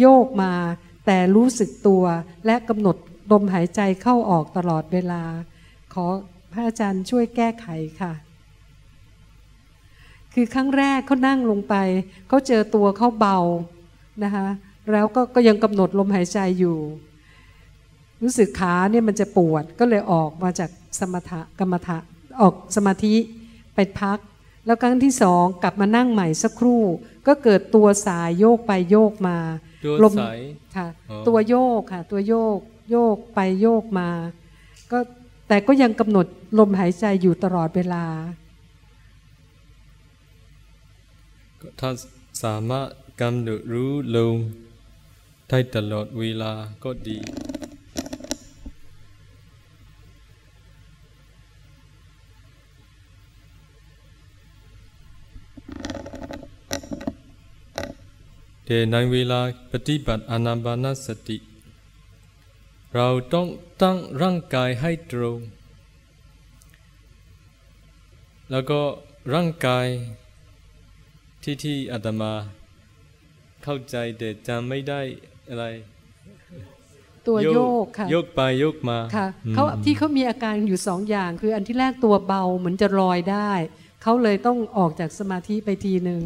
โยกมา แต่รู้สึกตัวและกำหนด ลมหายใจเข้าออกตลอดเวลา ขอพระอาจารย์ช่วยแก้ไขค่ะ คือครั้งแรกเขานั่งลงไปเขาเจอตัวเขาเบานะคะแล้วก็ก็ยังกำหนดลมหายใจอยู่ รู้สึกขาเนี่ยมันจะปวดก็เลยออกมาจากสมถะกรรมฐะออกสมาธิไปพัก แล้วครั้งที่สองกลับมานั่งใหม่สักครู่ ก็เกิดตัวสายโยกไปโยกมาตัวลมสายค่ะอ๋อตัวโยกค่ะ ตัวโยก โยกไปโยกมา ก็แต่ก็ยังกำหนดลมหายใจอยู่ตลอดเวลา ถ้าสามารถกำหนดรู้ลมได้ตลอดเวลาก็ดีแต่ในเวลาปฏิบัติอนาปานสติ เราต้องตั้งร่างกายให้ตรง แล้วก็ร่างกายที่ที่อาตมาเข้าใจแต่จำไม่ได้อะไร ตัวโยกค่ะโยกไปโยกมาค่ะอืมเขาที่เขามีอาการอยู่สองอย่าง คืออันที่แรกตัวเบาเหมือนจะลอยได้ เขาเลยต้องออกจากสมาธิไปทีหนึ่ง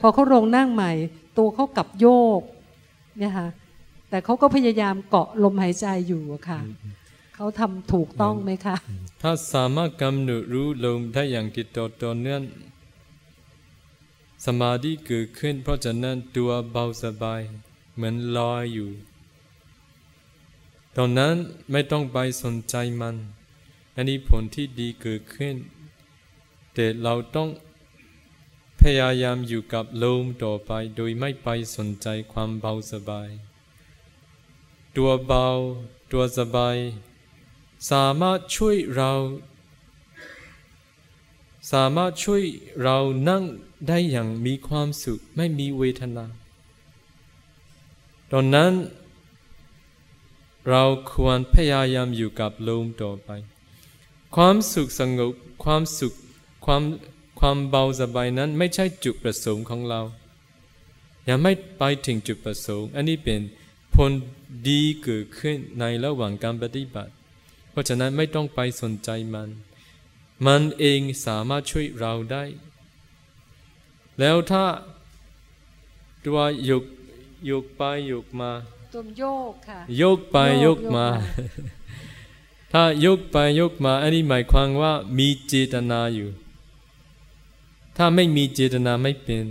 พอเขาลงนั่งใหม่ ตัวเขากลับโยกเนี่ยค่ะ แต่เขาก็พยายามเกาะลมหายใจอยู่อะค่ะเขาทำถูกต้องไหมคะถ้าสามารถกำหนดรู้ลมได้อย่างติดต่อต่อเนื่องสมาธิเกิดขึ้น เพราะฉะนั้นตัวเบาสบาย เหมือนลอยอยู่ ตอนนั้นไม่ต้องไปสนใจมัน อันนี้ผลที่ดีเกิดขึ้น แต่เราต้องพยายามอยู่กับลมต่อไปโดยไม่ไปสนใจความเบาสบาย ตัวเบา ตัวสบาย สามารถช่วยเรา สามารถช่วยเรานั่งได้อย่างมีความสุขไม่มีเวทนา ตอนนั้น เราควรพยายามอยู่กับลมต่อไป ความสุขสงบความสุขความความเบาสบายนั้นไม่ใช่จุดประสงค์ของเรา ยังไม่ไปถึงจุดประสงค์ อันนี้เป็น ผลดีเกิดขึ้นในระหว่างการปฏิบัติ เพราะฉะนั้นไม่ต้องไปสนใจมัน มันเองสามารถช่วยเราได้ แล้วถ้าตัวยกยกไปยกมาตัวโยกค่ะยกไปยกมา ถ้ายกไปยกมา อันนี้หมายความว่ามีเจตนาอยู่ ถ้าไม่มีเจตนาไม่เป็น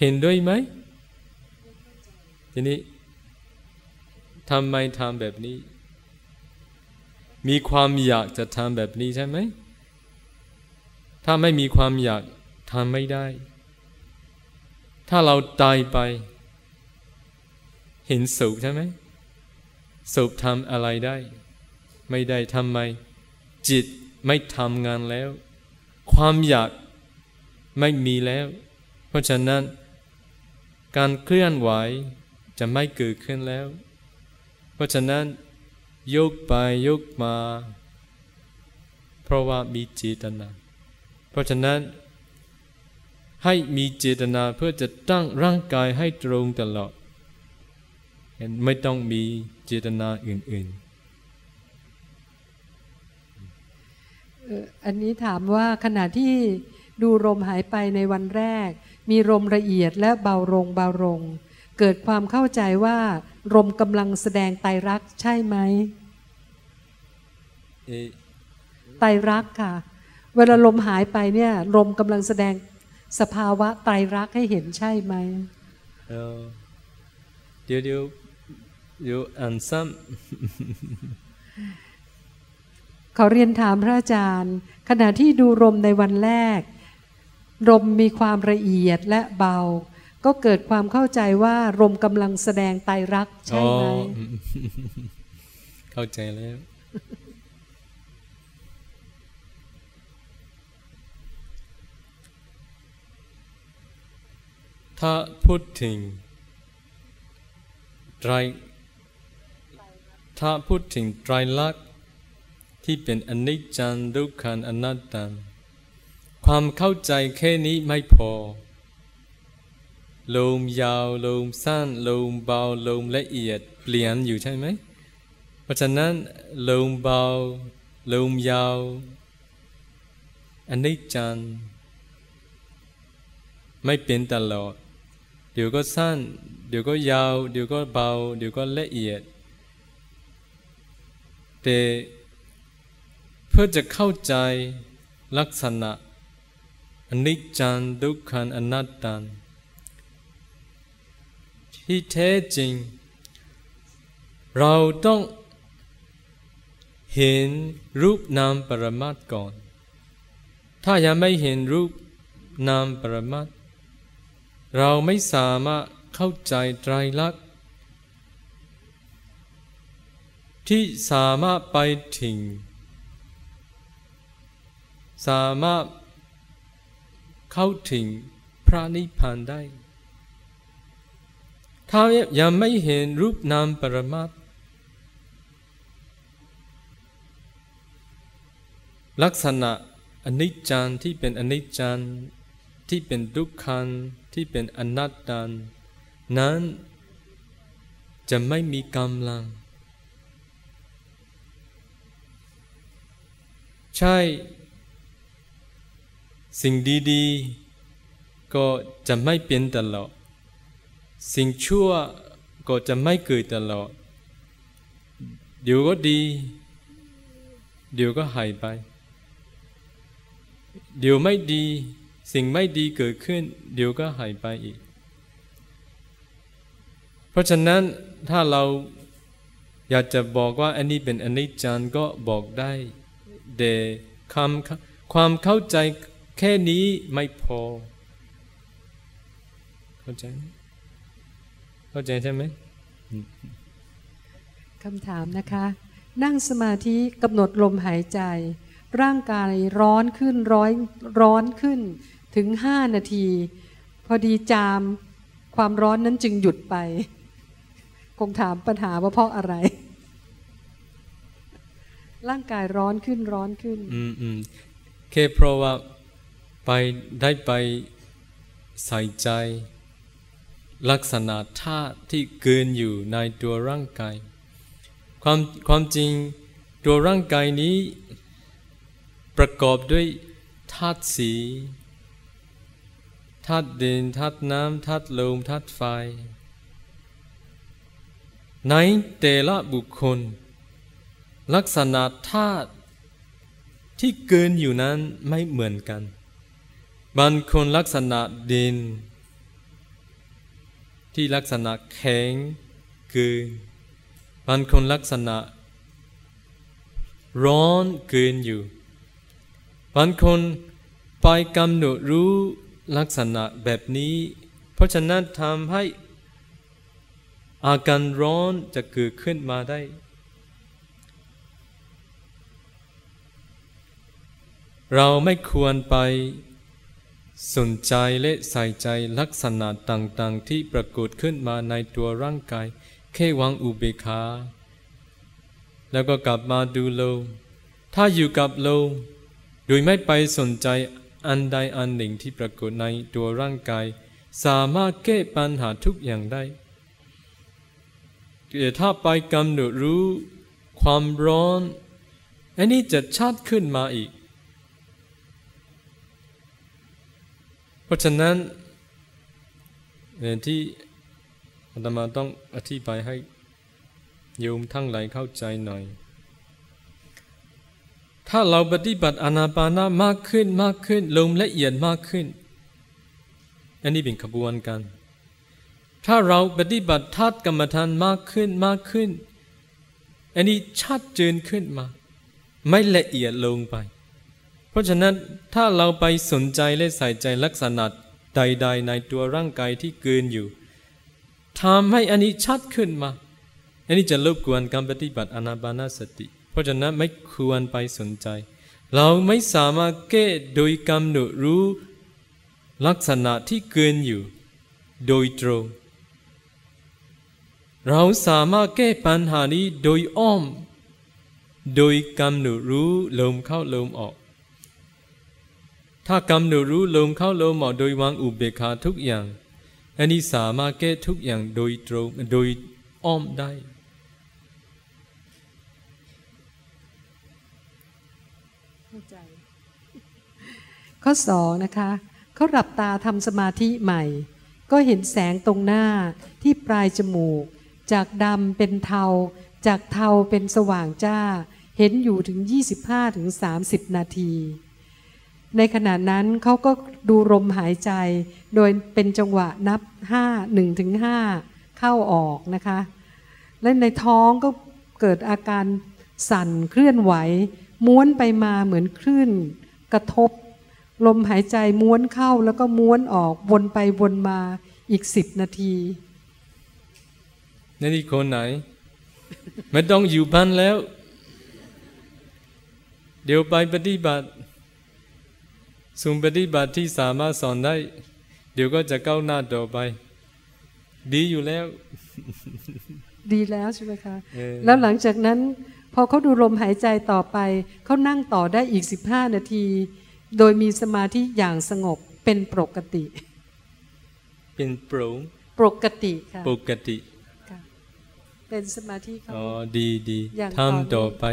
เห็นด้วยไหม ทีนี้ทำไมทำแบบนี้ มีความอยากจะทำแบบนี้ใช่ไหม ถ้าไม่มีความอยากทำไม่ได้ ถ้าเราตายไป เห็นศพใช่ไหมศพทำอะไรได้ ไม่ได้ทำไม จิตไม่ทำงานแล้ว ความอยากไม่มีแล้ว เพราะฉะนั้น การเคลื่อนไหว จะไม่เกิดขึ้นแล้ว เพราะฉะนั้นยกไปยกมา เพราะว่ามีเจตนา เพราะฉะนั้น ให้มีเจตนาเพื่อจะตั้งร่างกายให้ตรงตลอด ไม่ต้องมีเจตนาอื่นเอ่ออันนี้ถามว่าขณะที่ดูลมหายไปในวันแรก มีลมละเอียดและเบาลงเบาลง เกิดความเข้าใจว่าลมกำลังแสดงไตรลักษณ์ใช่ไหมเอ๊ะไตรลักษณ์ค่ะ เวลาลมหายไปเนี่ยลมกำลังแสดงสภาวะไตรลักษณ์ให้เห็นใช่ไหมเออเดี๋ยวเดี๋ยวเดี๋ยวอ่านซ้เขาเรียนถามพระอาจารย์ ขณะที่ดูลมในวันแรกลมมีความละเอียดและเบา ก็เกิดความเข้าใจว่าลมกำลังแสดงไตรลักษณ์ำใช่ไหมอ๋ออืมเข้าใจแล้วถ้าพูดถึงไตรถ้าพูดถึงไตรลักษณ์ที่เป็นอนิจจังทุกขังอนัตตาความเข้าใจแค่นี้ไม่พอ ลมยาวลมสั้นลมเบาลมละเอียดเปลี่ยนอยู่ใช่ไหม เพราะฉะนั้นลมเบาลมยาวอันนี้จันไม่เป็นตลอด เดี๋ยวก็สั้น เดี๋ยวก็ยาว เดี๋ยวก็เบา เดี๋ยวก็ละเอียด แต่เพื่อจะเข้าใจลักษณะอนิจจังทุกขังอนัตตา ที่แท้จริง เราต้องเห็นรูปนามปรมัตก่อน ถ้ายังไม่เห็นรูปนามปรมัตเราไม่สามารถเข้าใจไตรลักษณ์ที่สามารถไปถึง สามารถเข้าถึงพระนิพพานได้ ถ้ายังไม่เห็นรูปนามปรมัตลักษณะอนิจจังที่เป็นอนิจจังที่เป็นทุกขังที่เป็นอนัตตานั้นจะไม่มีกำลัง ใช่ สิ่งดี ๆ ก็จะไม่เป็นตลอด สิ่งชั่วก็จะไม่เกิดตลอด เดี๋ยวก็ดี เดี๋ยวก็หายไป เดี๋ยวไม่ดี สิ่งไม่ดีเกิดขึ้น เดี๋ยวก็หายไปอีก เพราะฉะนั้นถ้าเราอยากจะบอกว่าอันนี้เป็นอนิจจังก็บอกได้แต่คำความเข้าใจแค่นี้ไม่พอ เข้าใจไหม เข้าใจใช่ไหมคำถามนะคะ นั่งสมาธิกำหนดลมหายใจ ร่างกายร้อนขึ้นร้อยร้อนขึ้นถึงห้านาที พอดีจามความร้อนนั้นจึงหยุดไป คงถามปัญหาว่าเพราะอะไร ร่างกายร้อนขึ้นร้อนขึ้น อืมอืมแค่เพราะว่าไปได้ไปใส่ใจ ลักษณะธาตุที่เกินอยู่ในตัวร่างกาย ความความจริงตัวร่างกายนี้ ประกอบด้วยธาตุสีธาตุดินธาตุน้ำธาตุลมธาตุไฟ ในแต่ละบุคคล ลักษณะธาตุที่เกินอยู่นั้นไม่เหมือนกัน บางคนลักษณะดิน ที่ลักษณะแข็งเกินบางคนลักษณะ ร้อนเกินอยู่บางคนไปกำหนดรู้ลักษณะแบบนี้ เพราะฉะนั้นทำให้อาการร้อนจะเกิดขึ้นมาได้ เราไม่ควรไป สนใจและใส่ใจลักษณะต่างๆ ที่ปรากฏขึ้นมาในตัวร่างกาย แค่วางอุเบกขา แล้วก็กลับมาดูลมถ้าอยู่กับลมโดยไม่ไปสนใจอันใดอันหนึ่งที่ปรากฏในตัวร่างกาย สามารถแก้ปัญหาทุกอย่างได้แต่ถ้าไปกำหนดรู้ ความร้อน อันนี้จะชัดขึ้นมาอีก เพ ราะฉะนั้นที่อาตมาต้องอธิบายให้โยมทั้งหลายเข้าใจหน่อย ถ้าเราปฏิบัติอนาปานามากขึ้นมากขึ้น ลมละเอียดมากขึ้น อันนี้เป็นขบวนการ ถ้าเราปฏิบัติธาตุกรรมฐานมากขึ้นมากขึ้น อันนี้ชัดเจนขึ้นมา ไม่ละเอียดลงไป เพราะฉะนั้นถ้าเราไปสนใจและใส่ใจลักษณะใด ๆ ในตัวร่างกายที่เกินอยู่ทำให้อันนี้ชัดขึ้นมา อันนี้จะรบกวนการปฏิบัติอนาบานาสติ เพราะฉะนั้นไม่ควรไปสนใจ เราไม่สามารถแก้โดยกำหนดรู้ลักษณะที่เกินอยู่ โดยตรง เราสามารถแก้ปัญหานี้โดยอ้อม โดยกำหนดรู้ลมเข้าลมออก ถ้ากำหนดรู้ลมเข้าลมออกโดยวางอุเบกขาทุกอย่าง อันนี้สามารถแก้ทุกอย่างโดยตรงโดยอ้อมได้ ข้อสองนะคะเขาหลับตาทำสมาธิใหม่ ก็เห็นแสงตรงหน้าที่ปลายจมูก จากดำเป็นเทา จากเทาเป็นสว่างจ้า เห็นอยู่ถึง 25-30 นาที ในขณะนั้นเขาก็ดูลมหายใจ โดยเป็นจังหวะนับห้าหนึ่งถึงห้าเข้าออกนะคะ และในท้องก็เกิดอาการสั่นเคลื่อนไหว ม้วนไปมาเหมือนคลื่นกระทบ ลมหายใจม้วนเข้าแล้วก็ม้วนออกวนไปวนมาอีกสิบนาทีนี่คนไหน ไม่ต้องอยู่บ้านแล้ว เดี๋ยวไปปฏิบัติ สุปฏิบัติที่สามารถสอนได้ เดี๋ยวก็จะก้าวหน้าต่อไป ดีอยู่แล้ว ดีแล้วใช่ไหมคะ แล้วหลังจากนั้น พอเขาดูลมหายใจต่อไป เขานั่งต่อได้อีกสิบห้านาที โดยมีสมาธิอย่างสงบเป็นปกติ เป็นโปร่งปกติค่ะปกติเป็นสมาธิเขาอ๋อดีดีทำต่อไป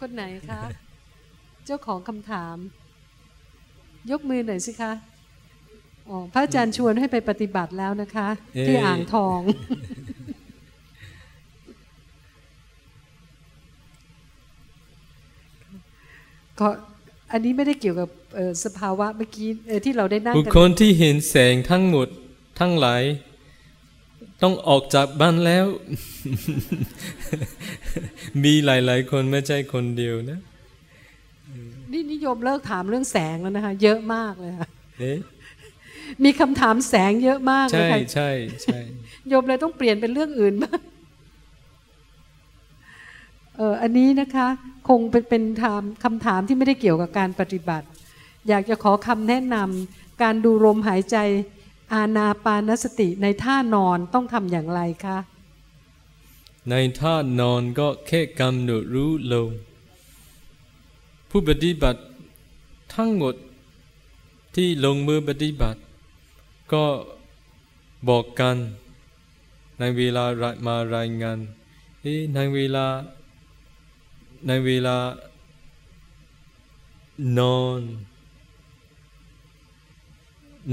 คนไหนคะ เจ้าของคำถาม ยกมือหน่อยสิคะอ๋อพระอาจารย์ชวนให้ไปปฏิบัติแล้วนะคะ ที่อ่างทอง ก็อันนี้ไม่ได้เกี่ยวกับสภาวะเมื่อกี้ที่เราได้นั่งบุคคลที่เห็นแสงทั้งหมดทั้งหลาย ต้องออกจากบ้านแล้ว มีหลาย ๆ คนไม่ใช่คนเดียวนะ นี่นิยมเลิกถามเรื่องแสงแล้วนะคะ เยอะมากเลยค่ะมีคำถามแสงเยอะมากเลยค่ะใช่ใช่โยมเลยต้องเปลี่ยนเป็นเรื่องอื่นบ้างเอออันนี้นะคะ คงเป็นเป็นถามคำถามที่ไม่ได้เกี่ยวกับการปฏิบัติ อยากจะขอคำแนะนำการดูลมหายใจอาณาปานสติในท่านอนต้องทำอย่างไรคะในท่านอนก็แค่กำหนดรู้ลม ผู้ปฏิบัติทั้งหมดที่ลงมือปฏิบัติ ก็บอกกันในเวลามารายงานในเวลาในเวลานอน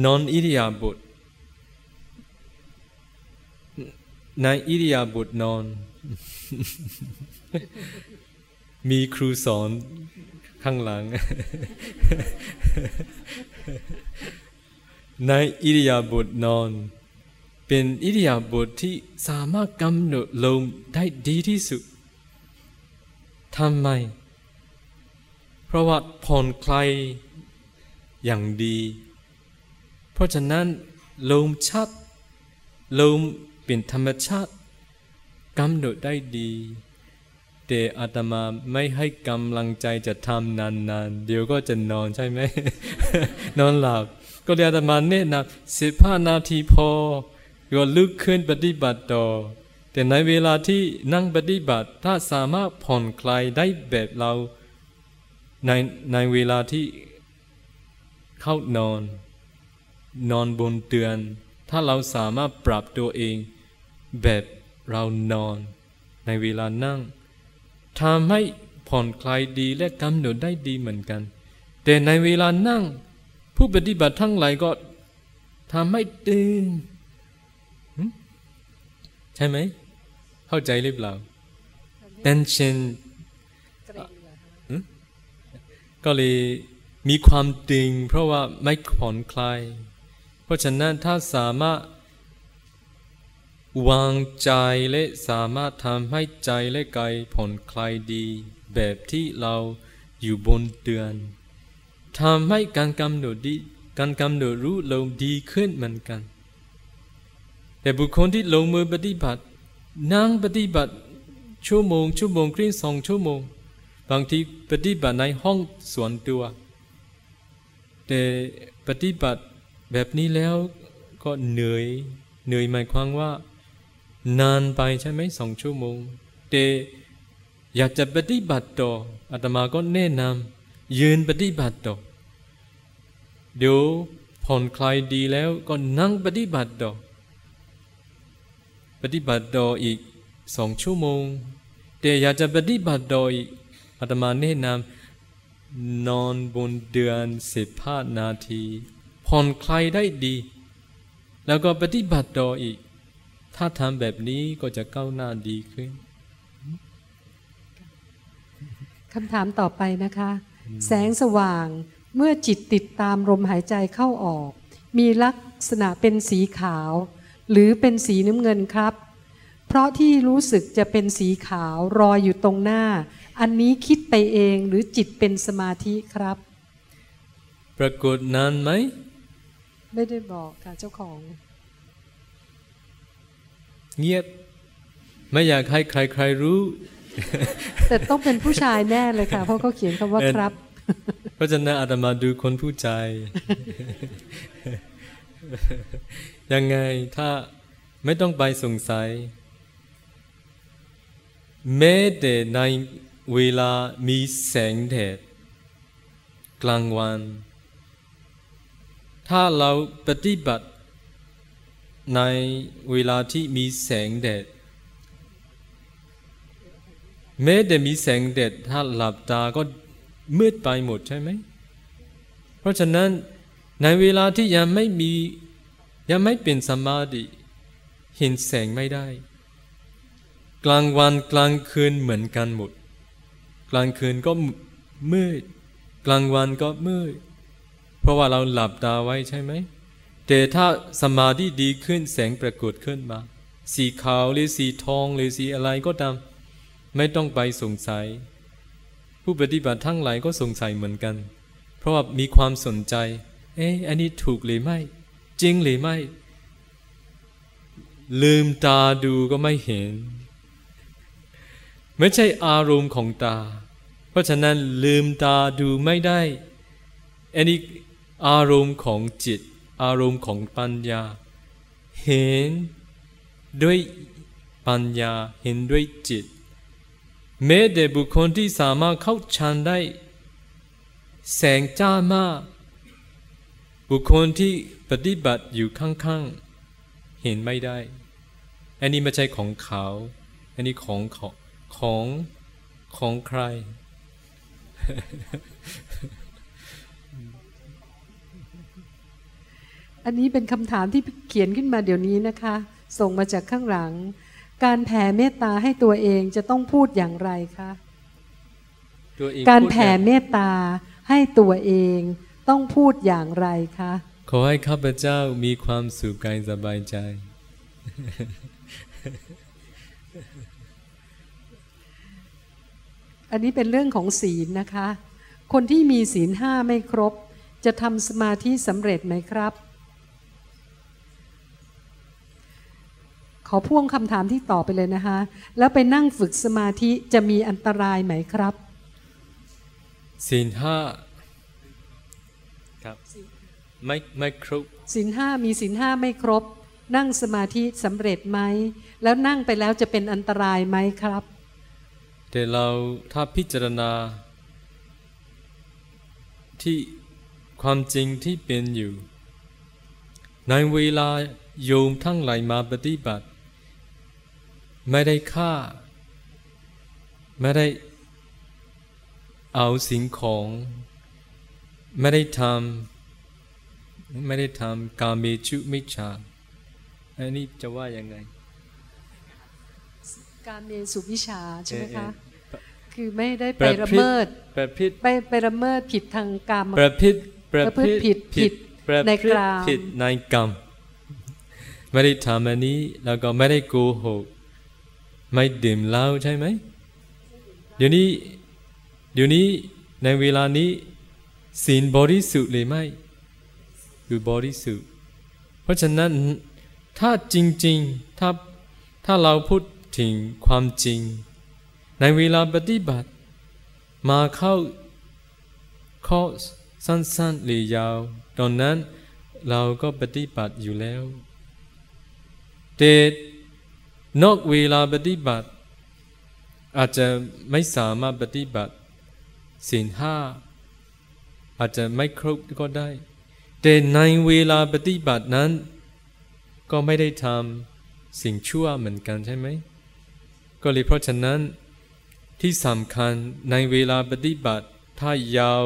นอนอิริยาบถในอิริยาบถนอน มีครูสอน ข้างหลัง ในอิริยาบถนอน เป็นอิริยาบถที่สามารถกำหนดลมได้ดีที่สุดทำไม เพราะว่าผ่อนคลายอย่างดี เพราะฉะนั้นลมชัดลมเป็นธรรมชาติกำหนดได้ดี แต่อาตมาไม่ให้กำลังใจจะทำนานๆ เดี๋ยวก็จะนอนใช่ไหม นอนหลับ ก็เลยอาตมาเน้นนะสิบห้านาทีพอ ก็ลุกขึ้นปฏิบัติต่อ แต่ในเวลาที่นั่งปฏิบัติถ้าสามารถผ่อนคลายได้แบบเราในในเวลาที่เข้านอน นอนบนเตือน ถ้าเราสามารถปรับตัวเอง แบบเรานอน ในเวลานั่ง ทำให้ผ่อนคลายดีและกำหนดได้ดีเหมือนกัน แต่ในเวลานั่ง ผู้ปฏิบัติทั้งหลายก็ทำให้ตื่นใช่ไหม เข้าใจหรือเปล่า tension ก็เลยมีความดึงเพราะว่าไม่ผ่อนคลาย เพราะฉะนั้นถ้าสามารถ วางใจและสามารถทำให้ใจและกายผ่อนคลายดี แบบที่เราอยู่บนเตือนทำให้การกำหนดดีการกำหนดรู้ลงดีขึ้นเหมือนกัน แต่บุคคลที่ลงมือปฏิบัติ นั่งปฏิบัติชั่วโมง ชั่วโมงครึ่งสองชั่วโมง บางทีปฏิบัติในห้องส่วนตัว แต่ปฏิบัติแบบนี้แล้วก็เหนื่อยเหนื่อยหมายความว่า นานไปใช่ไหมสองชั่วโมง แต่อยากจะปฏิบัติต่ออาตมาก็แนะนำยืนปฏิบัติต่อเดี๋ยวผ่อนคลายดีแล้วก็นั่งปฏิบัติต่อปฏิบัติต่ออีกสองชั่วโมง แต่อยากจะปฏิบัติต่ออีกอาตมาแนะนำนอนบนเดือนสิบห้านาทีผ่อนคลายได้ดี แล้วก็ปฏิบัติต่ออีก ถ้าทำแบบนี้ก็จะก้าวหน้าดีขึ้นคำถามต่อไปนะคะ แสงสว่างเมื่อจิตติดตามลมหายใจเข้าออก มีลักษณะเป็นสีขาว หรือเป็นสีน้ำเงินครับ เพราะที่รู้สึกจะเป็นสีขาวรออยู่ตรงหน้า อันนี้คิดไปเองหรือจิตเป็นสมาธิครับ ปรากฏนานไหม ไม่ได้บอกค่ะเจ้าของ เงียบ ไม่อยากให้ใครๆรู้ แต่ต้องเป็นผู้ชายแน่เลยค่ะ เพราะเขาเขียนคำว่าครับ เพราะฉะนั้นอาตมาดูคนผู้ใจ ยังไงถ้าไม่ต้องไปสงสัยแม้แต่ในเวลามีแสงแดดกลางวัน ถ้าเราปฏิบัติ ในเวลาที่มีแสงแดดแม้แต่มีแสงแดดถ้าหลับตาก็มืดไปหมดใช่ไหม เพราะฉะนั้นในเวลาที่ยังไม่มียังไม่เป็นสมาธิเห็นแสงไม่ได้ กลางวันกลางคืนเหมือนกันหมด กลางคืนก็มืด กลางวันก็มืด เพราะว่าเราหลับตาไว้ใช่ไหม แต่ถ้าสมาธิดีขึ้นแสงปรากฏขึ้นมา สีขาวหรือสีทองหรือสีอะไรก็ตามไม่ต้องไปสงสัย ผู้ปฏิบัติทั้งหลายก็สงสัยเหมือนกัน เพราะว่ามีความสนใจ เอ๊ะอันนี้ถูกหรือไม่ จริงหรือไม่ ลืมตาดูก็ไม่เห็น ไม่ใช่อารมณ์ของตา เพราะฉะนั้นลืมตาดูไม่ได้ อันนี้อารมณ์ของจิต อารมณ์ของปัญญา เห็นด้วยปัญญาเห็นด้วยจิตแม้แต่บุคคลที่สามารถเข้าฌานได้ แสงจ้ามาก บุคคลที่ปฏิบัติอยู่ข้างๆ เห็นไม่ได้ อันนี้ไม่ใช่ของเขา อันนี้ของของของของใคร อันนี้เป็นคำถามที่เขียนขึ้นมาเดี๋ยวนี้นะคะ ส่งมาจากข้างหลัง การแผ่เมตตาให้ตัวเองจะต้องพูดอย่างไรคะการแผ่เมตตาให้ตัวเองต้องพูดอย่างไรคะขอให้ข้าพเจ้ามีความสุขกายสบายใจ อันนี้เป็นเรื่องของศีลนะคะ คนที่มีศีลห้าไม่ครบ จะทำสมาธิสำเร็จไหมครับ อพ่วงคำถามที่ต่อไปเลยนะคะ แล้วไปนั่งฝึกสมาธิจะมีอันตรายไหมครับสินห้าครับไม่ไม่ครบสินห้ามีสินห้าไม่ครบ นั่งสมาธิสำเร็จไหม แล้วนั่งไปแล้วจะเป็นอันตรายไหมครับแต่เราถ้าพิจารณา ที่ความจริงที่เป็นอยู่ ในเวลาโยมทั้งหลายมาปฏิบัติ ไม่ได้ฆ่า ไม่ได้เอาสิ่งของ ไม่ได้ทำไม่ได้ทำกาเมชุมิชาอันนี้จะว่ายังไง การเมสุวิชาใช่ไหมเออคะเออคือไม่ได้ปไประละพฤติเมิดประพฤติไปไปละเมิดผิดทางกรรมประพฤติประประพฤติผิดผิดประพฤติในกรรมผิดในกรรม ไม่ได้ทำอันนี้แล้วก็ไม่ได้โกหก ไม่ดื่มเหล้าใช่ไหม เดี๋ยวนี้ เดี๋ยวนี้ในเวลานี้ศีลบริสุทธิ์หรือไม่คือบริสุทธิ์เพราะฉะนั้นถ้าจริงๆถ้าถ้าเราพูดถึงความจริง ในเวลาปฏิบัติ มาเข้าข้อสั้นๆหรือยาว ตอนนั้นเราก็ปฏิบัติอยู่แล้วแต่ นอกเวลาปฏิบัติ อาจจะไม่สามารถปฏิบัติศีลห้าอาจจะไม่ครบก็ได้ แต่ในเวลาปฏิบัตินั้น ก็ไม่ได้ทำสิ่งชั่วเหมือนกันใช่ไหม ก็เลยเพราะฉะนั้นที่สำคัญในเวลาปฏิบัติ ถ้ายาว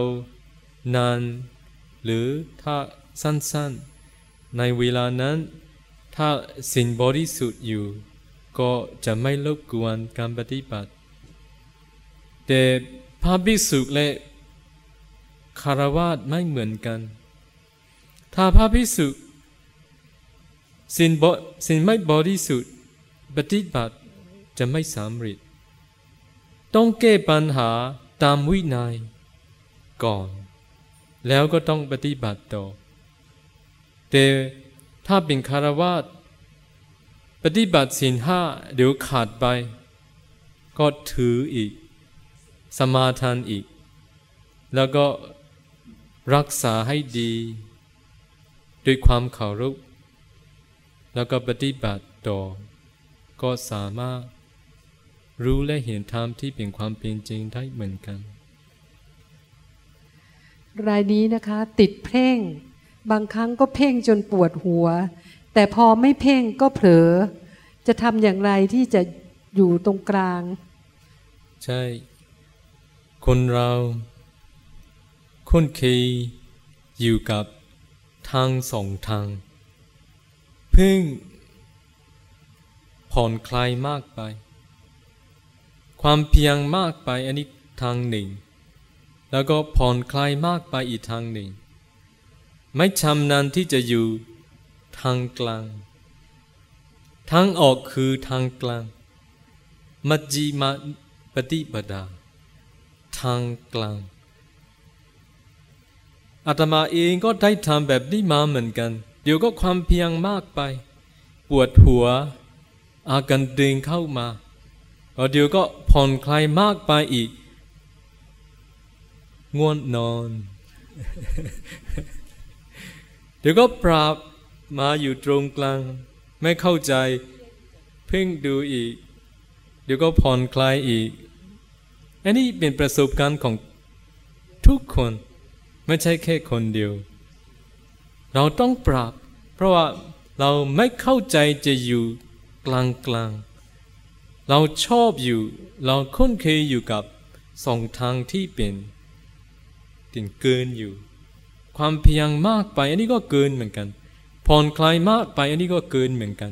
นาน หรือถ้าสั้นๆ ในเวลานั้น ถ้าสิ่งบริสุทธิ์อยู่ ก็จะไม่รบกวนการปฏิบัติ แต่พระภิกษุและคารวาสไม่เหมือนกัน ถ้าพระภิกษุสิ่งบสิ่งไม่บริสุทธิ์ปฏิบัติจะไม่สำเร็จ ต้องแก้ปัญหาตามวินัยก่อน แล้วก็ต้องปฏิบัติต่อ แต่ถ้าเป็นคารวาส ปฏิบัติศีลห้าเดี๋ยวขาดไป ก็ถืออีก สมาทานอีก แล้วก็รักษาให้ดี ด้วยความเคารพแล้วก็ปฏิบัติต่อ ก็สามารถรู้และเห็นธรรมที่เป็นความเป็นจริงได้เหมือนกัน รายนี้นะคะ ติดเพ่ง บางครั้งก็เพ่งจนปวดหัว แต่พอไม่เพ่งก็เผลอ จะทำอย่างไรที่จะอยู่ตรงกลาง ใช่ คนเราคุ้นเคยอยู่กับทางสองทางเพิ่งผ่อนคลายมากไป ความเพียงมากไปอันนี้ทางหนึ่ง แล้วก็ผ่อนคลายมากไปอีกทางหนึ่ง ไม่ชำนาญที่จะอยู่ ทางกลาง ทางออกคือทางกลาง มัจจิมาปฏิปดา ทางกลาง อาตมาเองก็ได้ทำแบบนี้มาเหมือนกัน เดี๋ยวก็ความเพียงมากไป ปวดหัว อาการดึงเข้ามาแล้วเดี๋ยวก็ผ่อนคลายมากไปอีก ง่วงนอน เดี๋ยวก็ปรับ มาอยู่ตรงกลาง ไม่เข้าใจ เพ่งดูอีก เดี๋ยวก็ผ่อนคลายอีก อันนี้เป็นประสบการณ์ของทุกคน ไม่ใช่แค่คนเดียว เราต้องปรับ เพราะว่าเราไม่เข้าใจจะอยู่กลางกลาง เราชอบอยู่ เราคุ้นเคยอยู่กับสองทางที่เป็นตินเกินอยู่ ความเพียงมากไป อันนี้ก็เกินเหมือนกัน ผ่อนคลายมากไปอันนี้ก็เกินเหมือนกัน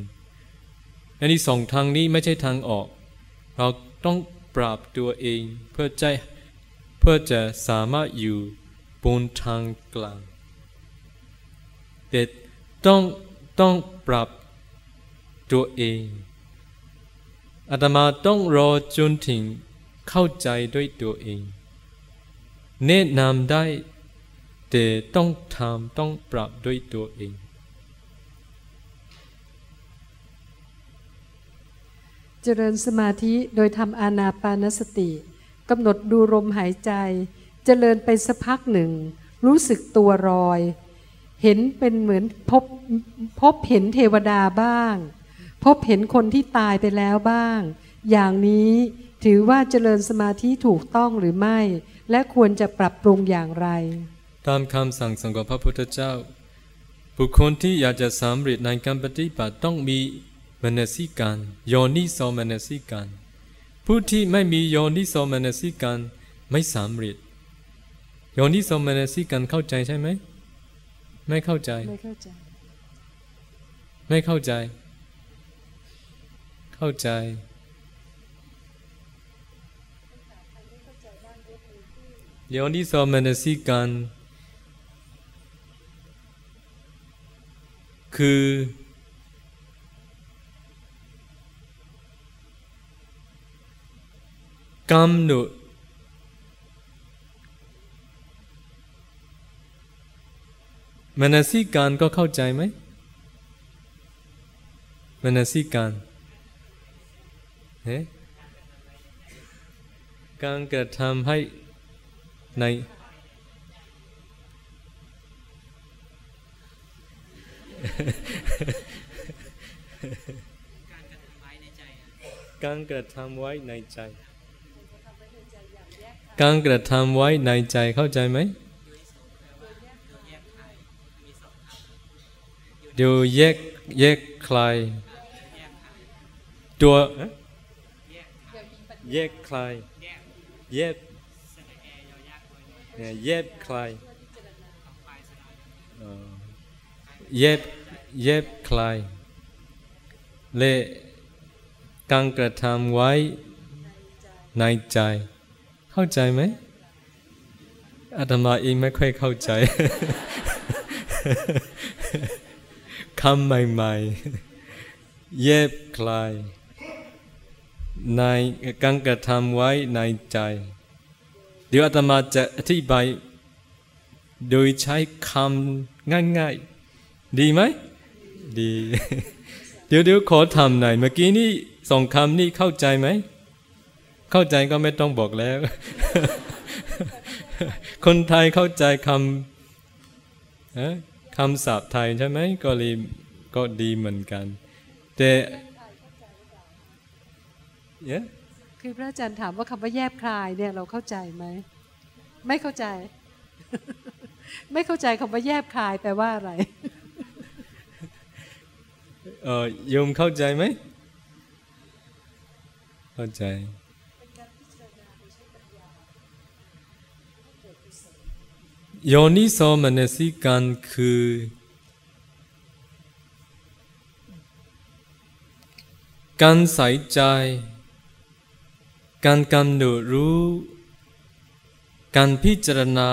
อันนี้สองทางนี้ไม่ใช่ทางออก เราต้องปรับตัวเองเพื่อใจเพื่อจะสามารถอยู่บนทางกลางแต่ต้องต้องปรับตัวเองอาตมาต้องรอจนถึงเข้าใจด้วยตัวเอง แนะนำได้ แต่ต้องทำต้องปรับด้วยตัวเอง เจริญสมาธิโดยทำอานาปานสติกำหนดดูลมหายใจ เจริญไปสักพักหนึ่ง รู้สึกตัวรอย เห็นเป็นเหมือนพบพบเห็นเทวดาบ้าง พบเห็นคนที่ตายไปแล้วบ้าง อย่างนี้ถือว่าเจริญสมาธิถูกต้องหรือไม่ และควรจะปรับปรุงอย่างไร ตามคำสั่งสอนของพระพุทธเจ้า บุคคลที่อยากจะสำเร็จในการปฏิบัติต้องมี มนสิการโยนิโสมนสิการผู้ที่ไม่มีโยนิโสมนสิการไม่สำเร็จโยนิโสมนสิการเข้าใจใช่ไหมไม่เข้าใจ ไม่เข้าใจ ไม่เข้าใจ เข้าใจโยนิโสมนสิการคือ กำหนดมนสิการก็เข้าใจไหมมนสิการเฮ้การกระทำให้ในการกระทำไว้ในใจ การกระทำไว้ในใจเข้าใจไหมเดี๋ยวแยกแยกใคลายตัวแยกใคลายแยกแยกคลายแยกแยกคลายและการกระทำไว้ในใจ เข้าใจไหมอาตมาเองไม่ค่อยเข้าใจคำใหม่ๆเย็บคลายในการกระทำไว้ในใจ เดี๋ยวอาตมาจะอธิบายโดยใช้คำง่ายๆ ดีไหม ดี เดี๋ยวเดี๋ยวขอทำหน่อยเมื่อกี้นี่สองคำนี่เข้าใจไหม เข้าใจก็ไม่ต้องบอกแล้ว คนไทยเข้าใจคำคำศัพท์ไทยใช่ไหมก็รีก็ดีเหมือนกัน แต่เนี่ยคือพระอาจารย์ถามว่าคำว่าแยบคลายเนี่ยเราเข้าใจไหม ไม่เข้าใจ ไม่เข้าใจคำว่าแยบคลายแปลว่าอะไรเออโยมเข้าใจไหม เข้าใจ โยนิโสมนสิการคือ การใส่ใจ การกำหนดรู้ การพิจารณา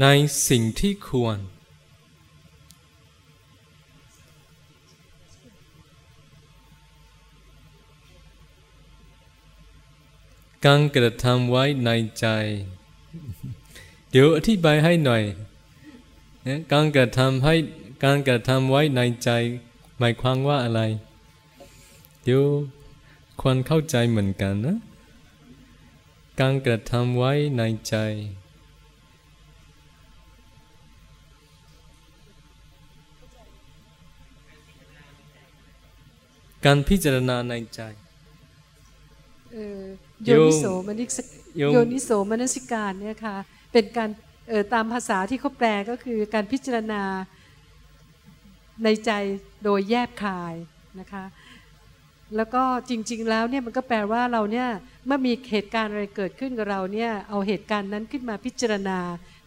ในสิ่งที่ควร การกระทำไว้ในใจ ดี๋ยวอธิบายให้หน่อยการกระทำให้การกระทำไว้ในใจ หมายความว่าอะไร เดี๋ยวควรเข้าใจเหมือนกันนะ การกระทำไว้ในใจการพิจารณาในใจโยนิโสมนิสโยนิโสมนสิการเนี่ยค่ะ เป็นการตามภาษาที่เขาแปลก็คือการพิจารณาในใจโดยแยบคายนะคะแล้วก็จริง ๆ แล้วเนี่ยมันก็แปลว่าเราเนี่ยเมื่อมีเหตุการณ์อะไรเกิดขึ้นกับเราเนี่ยเอาเหตุการณ์นั้นขึ้นมาพิจารณา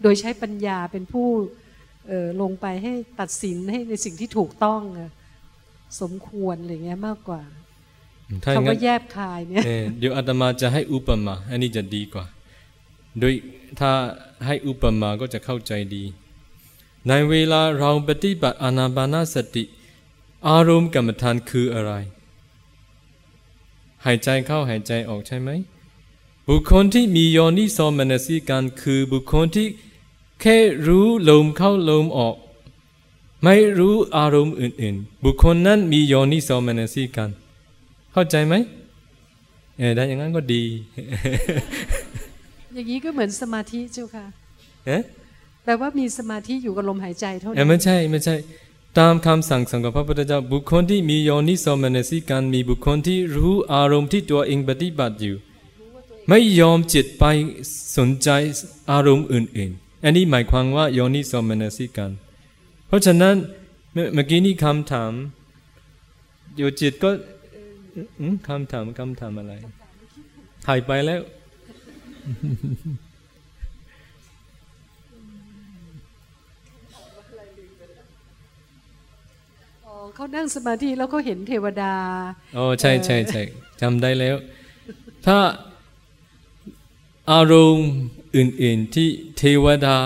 โดยใช้ปัญญาเป็นผู้ลงไปให้ตัดสินให้ในสิ่งที่ถูกต้องสมควรอะไรเงี้ยมากกว่าคำว่าแยบคายเนี่ยเดี๋ยวอาตมาจะให้อุปมาอันนี้จะดีกว่า โดยถ้าให้อุปมาก็จะเข้าใจดี ในเวลาเราปฏิบัติอนาบานาสติ อารมณ์กรรมฐานคืออะไร หายใจเข้าหายใจออกใช่ไหม บุคคลที่มีโยนิโสมนสิการคือบุคคลที่แค่รู้ลมเข้าลมออก ไม่รู้อารมณ์อื่นๆ บุคคลนั้นมีโยนิโสมนสิการเข้าใจไหมเออได้อย่างนั้นก็ดี อย่างนี้ก็เหมือนสมาธิเจ้าค่ะเอ๊ะแปลว่ามีสมาธิอยู่กับลมหายใจเท่านั้นไม่ใช่ไม่ใช่ ตามคำสั่งสอนของพระพุทธเจ้าบุคคลที่มีโยนิโสมนสิการมีบุคคลที่รู้อารมณ์ที่ตัวเองปฏิบัติอยู่ ไม่ยอมจิตไปสนใจอารมณ์อื่นๆ อันนี้หมายความว่าโยนิโสมนสิการเพราะฉะนั้นเมื่อกี้นี่คำถามอยู่จิตก็คำถามคำถามอะไรหายไปแล้ว เขานั่งสมาธิแล้วก็เห็นเทวดาโอ้ใช่ใช่ใช่จำได้แล้ว ถ้าอารมณ์อื่นๆที่เทวดา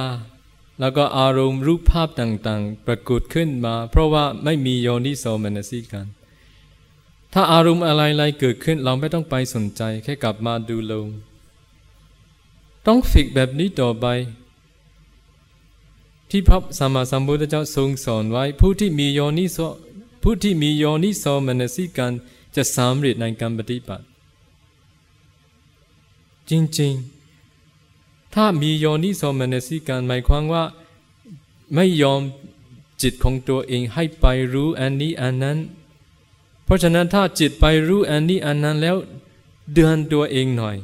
แล้วก็อารมณ์รูปภาพต่างๆ ปรากฏขึ้นมา เพราะว่าไม่มีโยนิโสมนสิการ ถ้าอารมณ์อะไรๆเกิดขึ้นเราไม่ต้องไปสนใจแค่กลับมาดูลม ต้องฝึกแบบนี้ต่อไป ที่พระสัมมาสัมพุทธเจ้าทรงสอนไว้ ผู้ที่มีโยนิโสผู้ที่มีโยนิโสมนสิการจะสำเร็จในการปฏิบัติ จริงๆ ถ้ามีโยนิโสมนสิการหมายความว่าไม่ยอมจิตของตัวเองให้ไปรู้อันนี้อันนั้น เพราะฉะนั้นถ้าจิตไปรู้อันนี้อันนั้นแล้วเดือนตัวเองหน่อย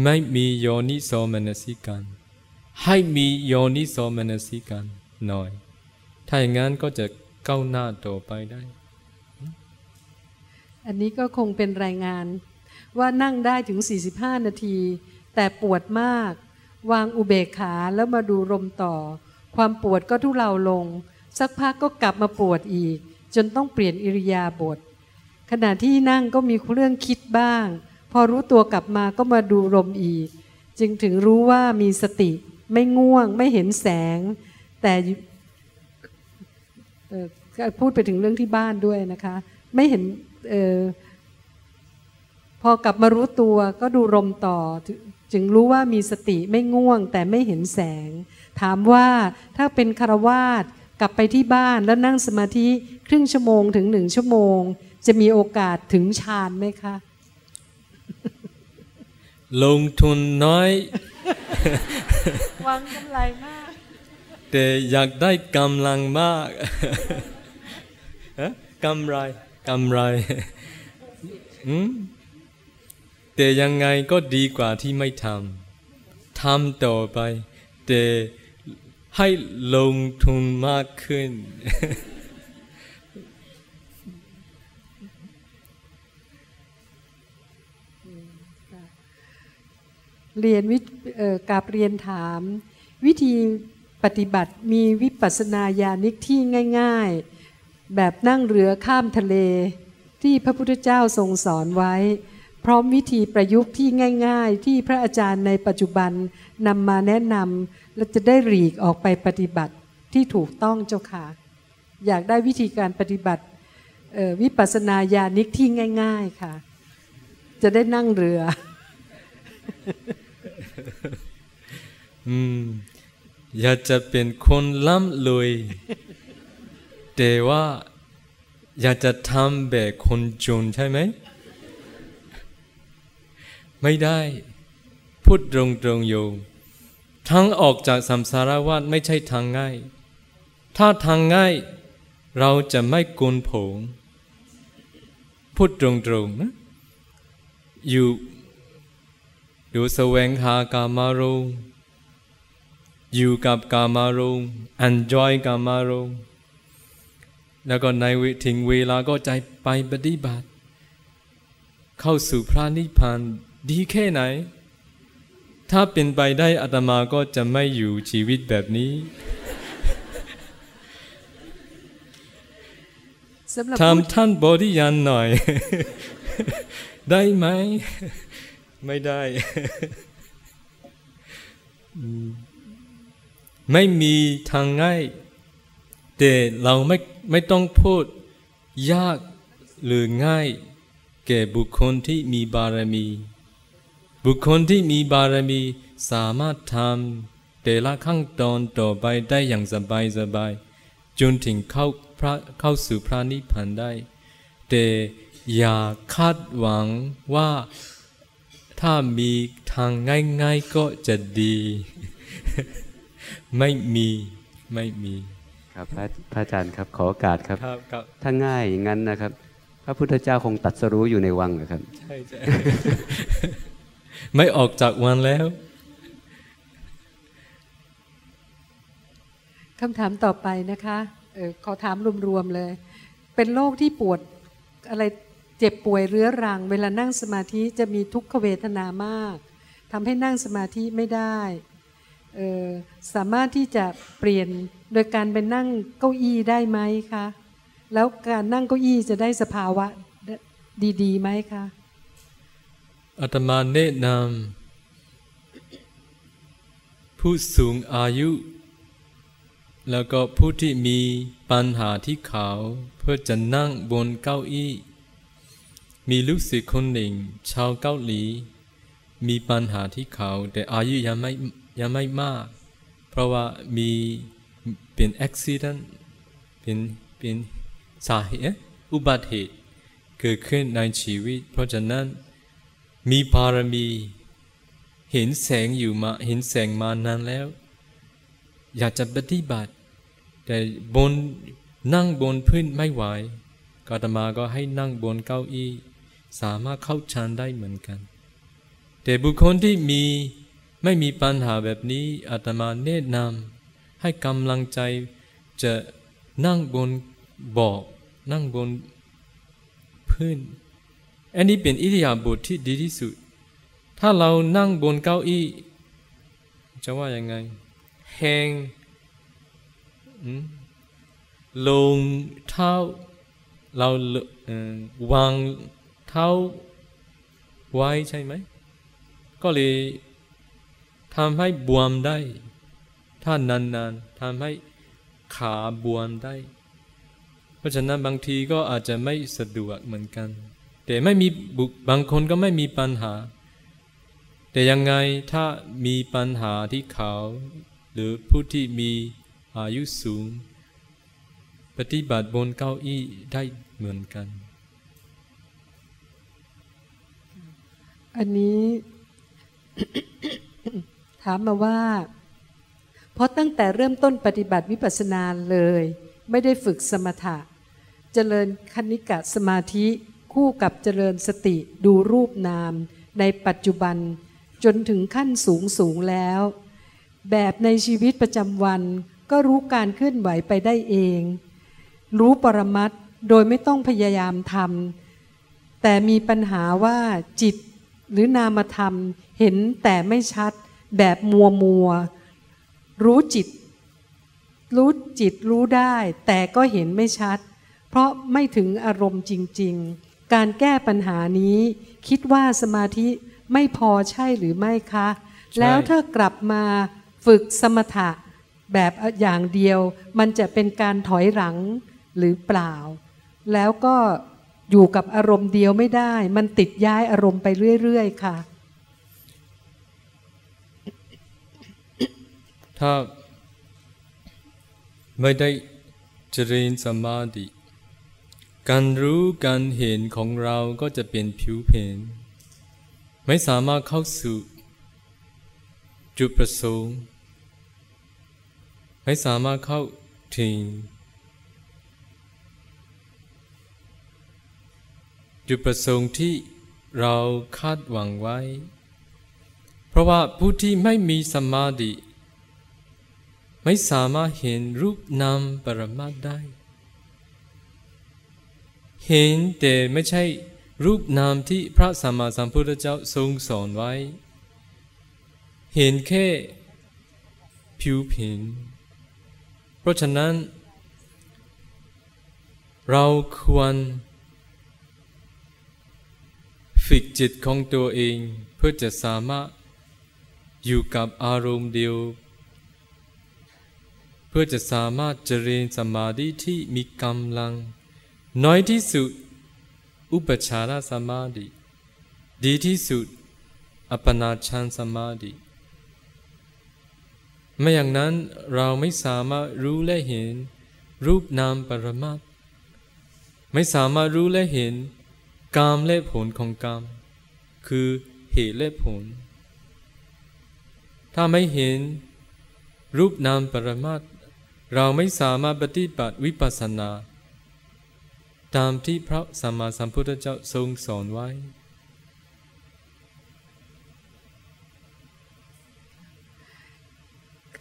ไม่มีโยนิโสมนสิการ ให้มีโยนิโสมนสิการหน่อย ถ้าอย่างนั้นก็จะก้าวหน้าต่อไปได้ อันนี้ก็คงเป็นรายงาน ว่านั่งได้ถึง 45 นาที แต่ปวดมาก วางอุเบกขาแล้วมาดูลมต่อ ความปวดก็ทุเลาลง สักพักก็กลับมาปวดอีก จนต้องเปลี่ยนอิริยาบถขณะที่นั่งก็มีเรื่องคิดบ้าง พอรู้ตัวกลับมาก็มาดูลมอีก จึงถึงรู้ว่ามีสติไม่ง่วงไม่เห็นแสง แต่พูดไปถึงเรื่องที่บ้านด้วยนะคะ ไม่เห็นออพอกลับมารู้ตัวก็ดูลมต่อ จึงรู้ว่ามีสติไม่ง่วง แต่ไม่เห็นแสง ถามว่าถ้าเป็นคารวาสกลับไปที่บ้านแล้วนั่งสมาธิครึ่งชั่วโมงถึงหนึ่งชั่วโมง จะมีโอกาสถึงฌานไหมคะ ลงทุนน้อยวางกำไรมาก แต่อยากได้กำลังมากกำไรกำไรแต่ยังไงก็ดีกว่าที่ไม่ทำทำต่อไป แต่ให้ลงทุนมากขึ้น เรียนวิกับเรียนถาม วิธีปฏิบัติมีวิปัสสนาญาณิกที่ง่าย ๆ แบบนั่งเรือข้ามทะเล ที่พระพุทธเจ้าทรงสอนไว้ พร้อมวิธีประยุกต์ที่ง่าย ๆ ที่พระอาจารย์ในปัจจุบันนำมาแนะนำและจะได้หลีกออกไปปฏิบัติที่ถูกต้องเจ้าค่ะ อยากได้วิธีการปฏิบัติวิปัสสนาญาณิกที่ง่าย ๆค่ะ จะได้นั่งเรือ อืมอยากจะเป็นคนล้ำรวยแต่ว่าอยากจะทำแบบคนจนใช่ไหม ไม่ได้ พูดตรงๆโยมทั้งออกจากสัมสารวัฏไม่ใช่ทางง่าย ถ้าทางง่าย เราจะไม่กุนผงพูดตรงๆนะอยู่ อยู่แสวงหากามารมอยู่กับกามารม enjoy กามารมแล้วก็ในถึงเวลาก็ใจไปปฏิบัติ เข้าสู่พระนิพพานดีแค่ไหน ถ้าเป็นไปได้อาตมาก็จะไม่อยู่ชีวิตแบบนี้ทำท่านบริยานหน่อย ได้ไหม ไม่ได้ ไม่มีทางง่าย แต่เราไม่ไม่ต้องพูด ยากหรือง่าย แก่บุคคลที่มีบารมี บุคคลที่มีบารมีสามารถทำแต่ละขั้นตอนต่อไปได้อย่างสบายสบายจนถึงเข้าพระเข้าสู่พระนิพพานได้ แต่อย่าคาดหวังว่า ถ้ามีทางง่าย ๆก็จะดี ไม่มีไม่มีครับพระพระอาจารย์ครับขอโอกาสครับถ้าง่ายอย่างนั้นนะครับ พระพุทธเจ้าคงตัดสรู้อยู่ในวังนะครับใช่ใช่ไม่ออกจากวังแล้วคำถามต่อไปนะคะออขอถามรวมๆเลย เป็นโรคที่ปวดอะไร เจ็บป่วยเรื้อรัง เวลานั่งสมาธิจะมีทุกขเวทนามากทำให้นั่งสมาธิไม่ได้สามารถที่จะเปลี่ยนโดยการไปนั่งเก้าอี้ได้ไหมคะแล้วการนั่งเก้าอี้จะได้สภาวะดีๆไหมคะอาตมาแนะนำผู้สูงอายุ แล้วก็ผู้ที่มีปัญหาที่ขา เพื่อจะนั่งบนเก้าอี้ มีลูกศิษย์คนหนึ่ง ชาวเกาหลี มีปัญหาที่เขาแต่อายุยังไม่ยังไม่มาก เพราะว่ามีเป็นอุบิเหตุเป็นเป็นสาเหตุอุบัติเหตุเกิดขึ้นในชีวิต เพราะฉะนั้นมีบารมีเห็นแสงอยู่มาเห็นแสงมานานแล้ว อยากจะปฏิบัติ แต่บนนั่งบนพื้นไม่ไหวกาตมาก็ให้นั่งบนเก้าอี้ สามารถเข้าฌานได้เหมือนกัน แต่บุคคลที่มีไม่มีปัญหาแบบนี้อาตมาแนะนำให้กำลังใจจะนั่งบนบอกนั่งบนพื้น อันนี้เป็นอิริยาบทที่ดีที่สุด ถ้าเรานั่งบนเก้าอี้ จะว่ายังไงแหงลงเท้าเราวาง เท้าไว้ใช่ไหม ก็เลยทำให้บวมได้ ถ้านานๆทำให้ขาบวมได้ เพราะฉะนั้นบางทีก็อาจจะไม่สะดวกเหมือนกัน แต่ไม่มีบุบางคนก็ไม่มีปัญหา แต่ยังไงถ้ามีปัญหาที่เขา หรือผู้ที่มีอายุสูง ปฏิบัติบนเก้าอี้ได้เหมือนกัน อันนี้ ถามมาว่า เพราะตั้งแต่เริ่มต้นปฏิบัติวิปัสสนาเลย ไม่ได้ฝึกสมถะ เจริญคณิกะสมาธิคู่กับเจริญสติดูรูปนาม ในปัจจุบันจนถึงขั้นสูงสูงแล้ว แบบในชีวิตประจำวันก็รู้การเคลื่อนไหวไปได้เอง รู้ปรมัตโดยไม่ต้องพยายามทำแต่มีปัญหาว่าจิต หรือนามธรรมเห็นแต่ไม่ชัดแบบมัวมัว รู้จิต รู้จิตรู้ได้ แต่ก็เห็นไม่ชัด เพราะไม่ถึงอารมณ์จริง ๆ การแก้ปัญหานี้ คิดว่าสมาธิไม่พอใช่หรือไม่คะ แล้วถ้ากลับมาฝึกสมถะแบบอย่างเดียว มันจะเป็นการถอยหลังหรือเปล่า แล้วก็ อยู่กับอารมณ์เดียวไม่ได้ มันติดย้ายอารมณ์ไปเรื่อยๆค่ะ ถ้าไม่ได้เจริญสมาธิการรู้การเห็นของเราก็จะเป็นผิวเผินไม่สามารถเข้าสู่จุดประสงค์ ไม่สามารถเข้าถึง จุดประสงค์ที่เราคาดหวังไว้ เพราะว่าผู้ที่ไม่มีสมาธิ ไม่สามารถเห็นรูปนามปรมาได้ เห็นแต่ไม่ใช่รูปนามที่พระสัมมาสัมพุทธเจ้าทรงสอนไว้ เห็นแค่ผิวผิน เพราะฉะนั้น เราควร ฝึกจิตของตัวเองเพื่อจะสามารถอยู่กับอารมณ์เดียว เพื่อจะสามารถเจริญสมาธิที่มีกำลัง น้อยที่สุด อุปชารสมาธิดีที่สุด อัปปนาชานสมาธิไม่อย่างนั้นเราไม่สามารถรู้และเห็น รูปนามปรมัตไม่สามารถรู้และเห็น กามและผลของกรรมคือเหตุและผล ถ้าไม่เห็นรูปนามปรมัตเราไม่สามารถปฏิบัติวิปัสสนา ตามที่พระสัมมาสัมพุทธเจ้าทรงสอนไว้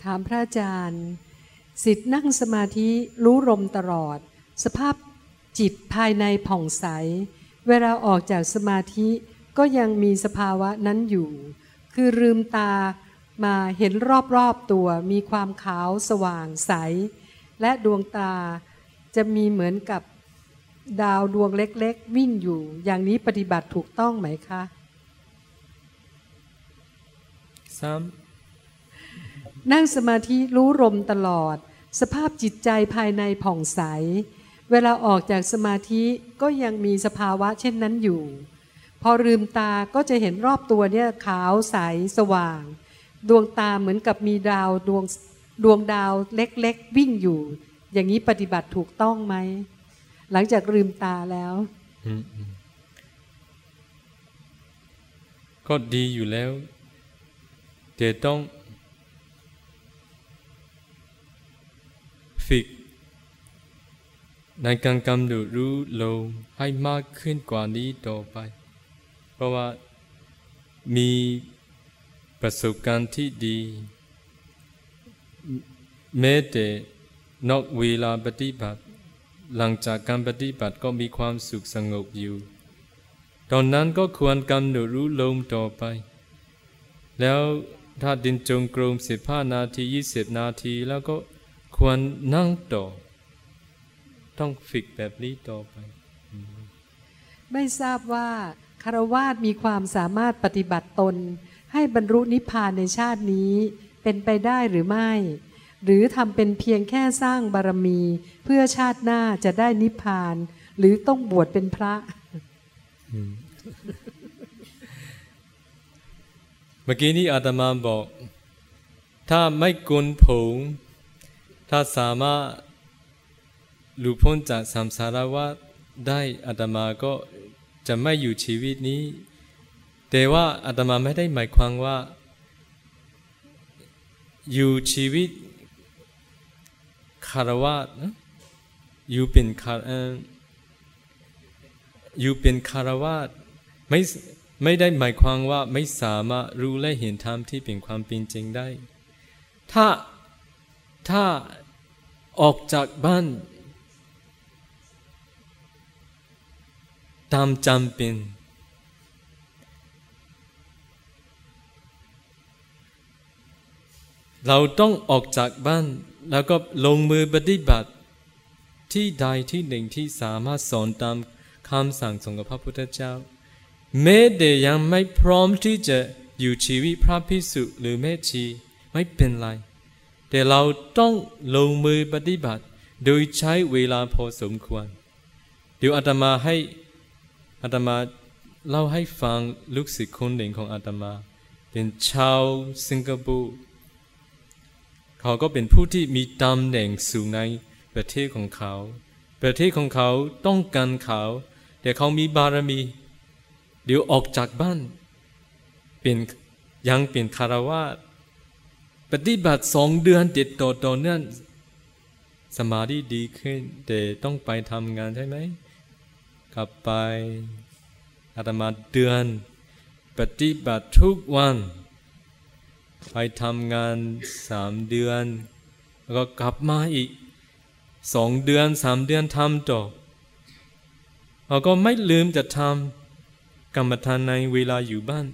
ถามพระอาจารย์ สิทธิ์นั่งสมาธิรู้ลมตลอด สภาพจิตภายในผ่องใส เวลาออกจากสมาธิก็ยังมีสภาวะนั้นอยู่ คือลืมตามาเห็นรอบๆตัวมีความขาวสว่างใส และดวงตาจะมีเหมือนกับดาวดวงเล็กๆ วิ่งอยู่ อย่างนี้ปฏิบัติถูกต้องไหมคะ ซ้นั่งสมาธิรู้ลมตลอด สภาพจิตใจภายในผ่องใส เวลาออกจากสมาธิก็ยังมีสภาวะเช่นนั้นอยู่ พอลืมตาก็จะเห็นรอบตัวเนี่ยขาวใสสว่าง ดวงตาเหมือนกับมีดาวดวงดวงดาวเล็กๆ วิ่งอยู่ อย่างนี้ปฏิบัติถูกต้องไหม หลังจากลืมตาแล้ว ก็ดีอยู่แล้ว แต่ต้องฝึก ในการกำหนดรู้ลมให้มากขึ้นกว่านี้ต่อไป เพราะว่ามีประสบการณ์ที่ดี แม้แต่นอกเวลาปฏิบัติ หลังจากการปฏิบัติก็มีความสุขสงบอยู่ ตอนนั้นก็ควรกำหนดรู้ลมต่อไป แล้วถ้าดินจงกรมสิบห้านาทียี่สิบนาทีแล้วก็ควรนั่งต่อ ต้องฝึกแบบนี้ต่อไป ไม่ทราบว่าคารวาสมีความสามารถปฏิบัติตน ให้บรรลุนิพพานในชาตินี้เป็นไปได้หรือไม่ หรือทำเป็นเพียงแค่สร้างบารมี เพื่อชาติหน้าจะได้นิพพาน หรือต้องบวชเป็นพระเมื่อกี้นี้อาตมาบอก ถ้าไม่กุนผง ถ้าสามารถ หลุดพ้นจากสัมสารวัฏได้อาตมาก็จะไม่อยู่ชีวิตนี้ แต่ว่าอาตมาไม่ได้หมายความว่า อยู่ชีวิตคารวะอยู่เป็นคารอยู่เป็นคารวะไม่ไม่ได้หมายความว่าไม่สามารถรู้และเห็นธรรมที่เป็นความเป็นจริงได้ ถ้าถ้าออกจากบ้าน ตามจำเป็น เราต้องออกจากบ้าน แล้วก็ลงมือปฏิบัติ ที่ใดที่หนึ่งที่สามารถสอนตามคำสั่งของพระพุทธเจ้าแม้แต่ยังไม่พร้อมที่จะอยู่ชีวิตพระพิสุหรือแม่ชีไม่เป็นไร แต่เราต้องลงมือปฏิบัติ โดยใช้เวลาพอสมควร เดี๋ยวอาตมาให้ อาตมาเล่าให้ฟังลูกศิษย์คนหนึ่งของอาตมา เป็นชาวสิงคโปร์เขาก็เป็นผู้ที่มีตำแหน่งสูงในประเทศของเขา ประเทศของเขาต้องการเขา แต่เขามีบารมี เดี๋ยวออกจากบ้าน เป็นยังเป็นคารวาสปฏิบัติสองเดือนติดต่อต่อเนื่องสมาธิดีขึ้นแต่ต้องไปทำงานใช่ไหม กลับไปอาตมาเดือน ปฏิบัติทุกวัน ไปทำงานสามเดือน แล้วก็กลับมาอีกสองเดือนสามเดือนทำต่อเราก็ไม่ลืมจะทำกรรมฐานในเวลาอยู่บ้าน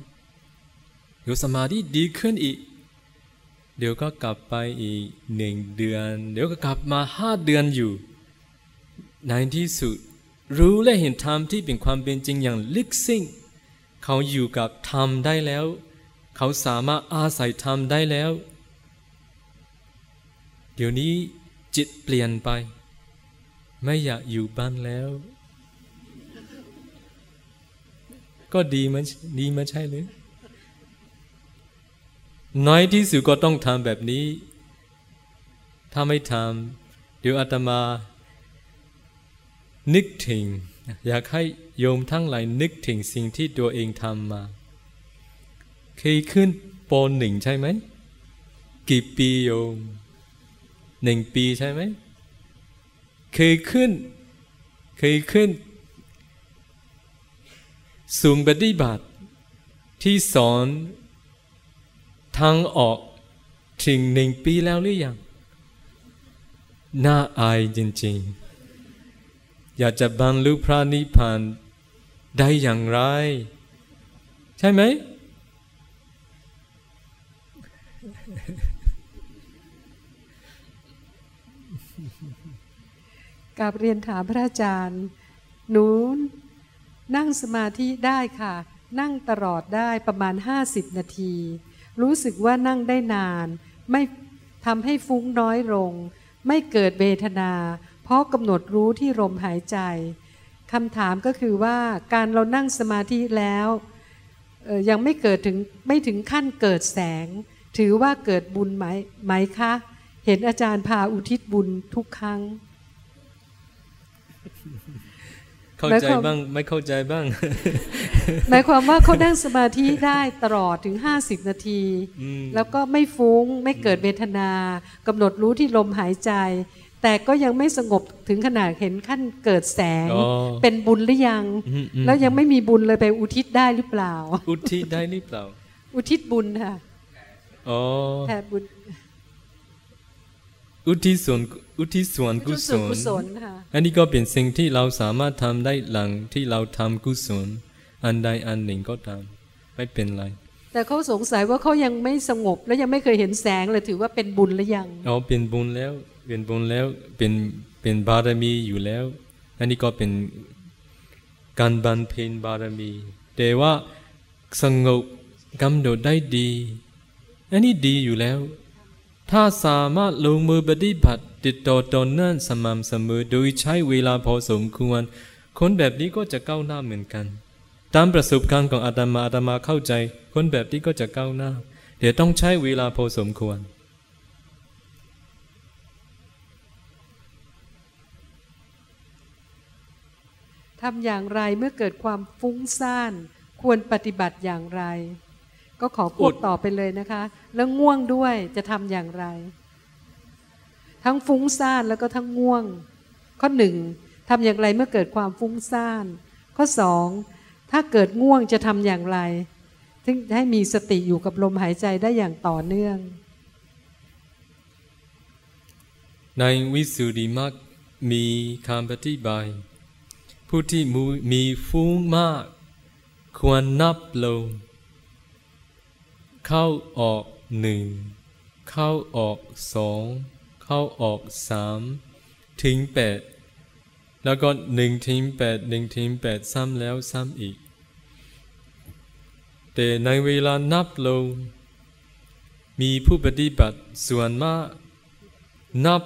เดี๋ยวสมาธิดีขึ้นอีก เดี๋ยวก็กลับไปอีกหนึ่งเดือน เดี๋ยวก็กลับมาห้าเดือนอยู่ในที่สุด รู้และเห็นธรรมที่เป็นความเป็นจริงอย่างลึกซึ้งเขาอยู่กับธรรมได้แล้ว เขาสามารถอาศัยธรรมได้แล้ว เดี๋ยวนี้จิตเปลี่ยนไป ไม่อยากอยู่บ้านแล้ว ก็ดีมันดีมันใช่หรือน้อยที่สุดก็ต้องทำแบบนี้ ถ้าไม่ทำเดี๋ยวอาตมา นึกถึง อยากให้โยมทั้งหลายนึกถึงสิ่งที่ตัวเองทำมา เคยขึ้นปหนึ่งใช่ไหม กี่ปีโยมหนึ่งปีใช่ไหม เคยขึ้น เคยขึ้น สูงปฏิบัติ ที่สอนทางออกถึงหนึ่งปีแล้วหรือยัง น่าอายจริง ๆ อยากจะบรรลุพระนิพพานได้อย่างไร ใช่ไหม กับเรียนถามพระอาจารย์ หนูนั่งสมาธิได้ค่ะ นั่งตลอดได้ประมาณ 50 นาที รู้สึกว่านั่งได้นาน ไม่ทำให้ฟุ้งน้อยลง ไม่เกิดเวทนา เพราะกำหนดรู้ที่ลมหายใจคำถามก็คือว่าการเรานั่งสมาธิแล้วยังไม่เกิดถึงไม่ถึงขั้นเกิดแสง ถือว่าเกิดบุญไหมไหมคะ เห็นอาจารย์พาอุทิศบุญทุกครั้ง เข้าใจบ้างไม่เข้าใจบ้าง หมายความว่าเขานั่งสมาธิได้ตลอดถึงห้าสิบนาที แล้วก็ไม่ฟุ้งไม่เกิดเวทนากำหนดรู้ที่ลมหายใจ แต่ก็ยังไม่สงบถึงขนาดเห็นขั้นเกิดแสง เป็นบุญหรือยัง แล้วยังไม่มีบุญเลยไปอุทิศได้หรือเปล่า อุทิศได้หรือเปล่า อุทิศบุญค่ะแผ่บุญ อุทิศส่วนอุทิศส่วนกุศลอันนี้ก็เป็นสิ่งที่เราสามารถทำได้หลังที่เราทำกุศล อันใดอันหนึ่งก็ตามไม่เป็นไร แต่เขาสงสัยว่าเขายังไม่สงบ และยังไม่เคยเห็นแสงเลยถือว่าเป็นบุญหรือยังอ๋อเป็นบุญแล้วเป็นบุญแล้วเป็นเป็นบารมีอยู่แล้วอันนี้ก็เป็นการบันเพนบารมี แต่ว่าสงบกำหนดได้ดีอันนี้ดีอยู่แล้ว ถ้าสามารถลงมือปฏิบัติติดต่อตอเนื่องสม่ำเสมอโดยใช้เวลาพอสมควรคนแบบนี้ก็จะก้าวหน้าเหมือนกัน ตามประสบการณ์ของอาตมาอาตมาเข้าใจ คนแบบนี้ก็จะก้าวหน้า เดี๋ยวต้องใช้เวลาพอสมควร ทำอย่างไรเมื่อเกิดความฟุ้งซ่าน ควรปฏิบัติอย่างไร ก็ขอพูดต่อไปเลยนะคะ แล้วง่วงด้วยจะทำอย่างไร ทั้งฟุ้งซ่านแล้วก็ทั้งง่วง ข้อหนึ่งทำอย่างไรเมื่อเกิดความฟุ้งซ่าน ข้อสอง ถ้าเกิดง่วงจะทำอย่างไรถึงให้มีสติอยู่กับลมหายใจได้อย่างต่อเนื่อง ในวิสุทธิมรรคมีคำปฏิบัติผู้ที่มีฟุ้งมาก ควรนับลงเข้าออกหนึ่งเข้าออกสองเข้าออกสามถึงแปด แล้วก็หนึ่งถึงแปดหนึ่งถึงแปดซ้ำแล้วซ้ำอีก แต่ในเวลานับลง มีผู้ปฏิบัติส่วนมาก นับ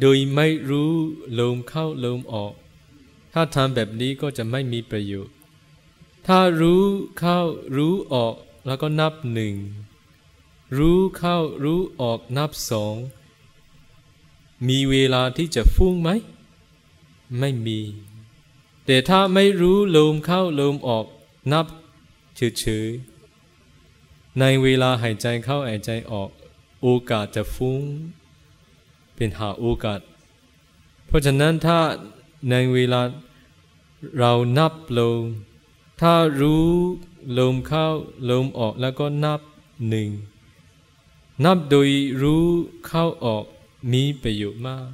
โดยไม่รู้ลมเข้าลมออก ถ้าทำแบบนี้ก็จะไม่มีประโยชน์ ถ้ารู้เข้ารู้ออกแล้วก็นับหนึ่งรู้เข้ารู้ออกนับสอง มีเวลาที่จะฟุ้งไหม ไม่มี แต่ถ้าไม่รู้ลมเข้าลมออกนับเฉยๆในเวลาหายใจเข้าหายใจออก โอกาสจะฟุ้ง เป็นหาโอกาส เพราะฉะนั้นถ้าในเวลาเรานับลมถ้ารู้ลมเข้าลมออกแล้วก็นับหนึ่งนับโดยรู้เข้าออกมีประโยชน์มาก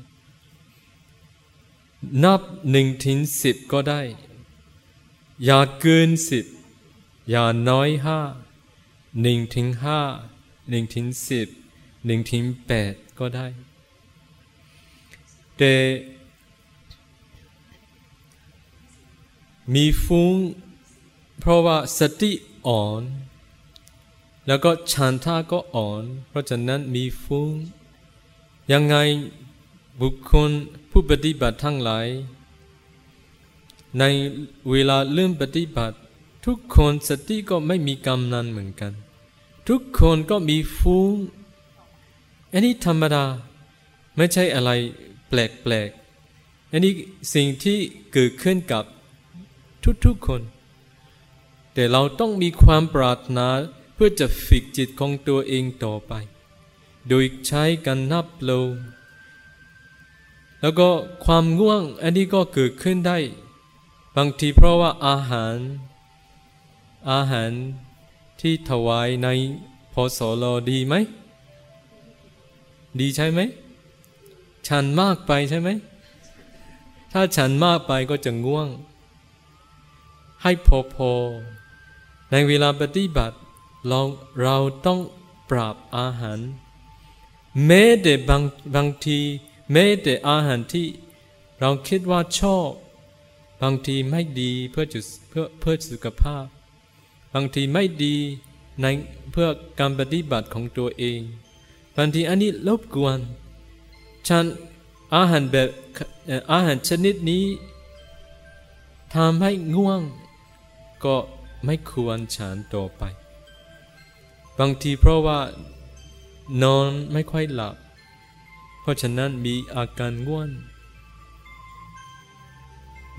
นับหนึ่งถึงสิบก็ได้ อย่าเกินสิบอย่าน้อยห้าหนึ่งถึงห้าหนึ่งถึงสิบหนึ่งถึงแปดก็ได้ แต่มีฟุ้งเพราะว่าสติอ่อน แล้วก็ชันท่าก็อ่อน เพราะฉะนั้นมีฟุ้งยังไง บุคคลผู้ปฏิบัติทั้งหลาย ในเวลาเริ่มปฏิบัติ ทุกคนสติก็ไม่มีกำนันเหมือนกัน ทุกคนก็มีฟุ้งอันนี้ธรรมดาไม่ใช่อะไรแปลกๆอันนี้สิ่งที่เกิดขึ้นกับทุกๆคน แต่เราต้องมีความปรารถนาเพื่อจะฝึกจิตของตัวเองต่อไป โดยใช้การนับลง แล้วก็ความง่วงอันนี้ก็เกิดขึ้นได้ บางทีเพราะว่าอาหาร อาหารที่ถวายในพอสลดีไหม ดีใช่ไหม ฉันมากไปใช่ไหม ถ้าฉันมากไปก็จะง่วง ให้พอพอในเวลาปฏิบัติเราเราต้องปรับอาหารแม้แต่บางบางที แม้แต่อาหารที่เราคิดว่าชอบ บางทีไม่ดีเพื่อจุเพื่อเพื่อสุขภาพ บางทีไม่ดีในเพื่อการปฏิบัติของตัวเอง บางทีอันนี้รบกวนฉันอาหารแบบอาหารชนิดนี้ทำให้ง่วง ก็ไม่ควรฉันต่อไป บางทีเพราะว่านอนไม่ค่อยหลับ เพราะฉะนั้นมีอาการง่วง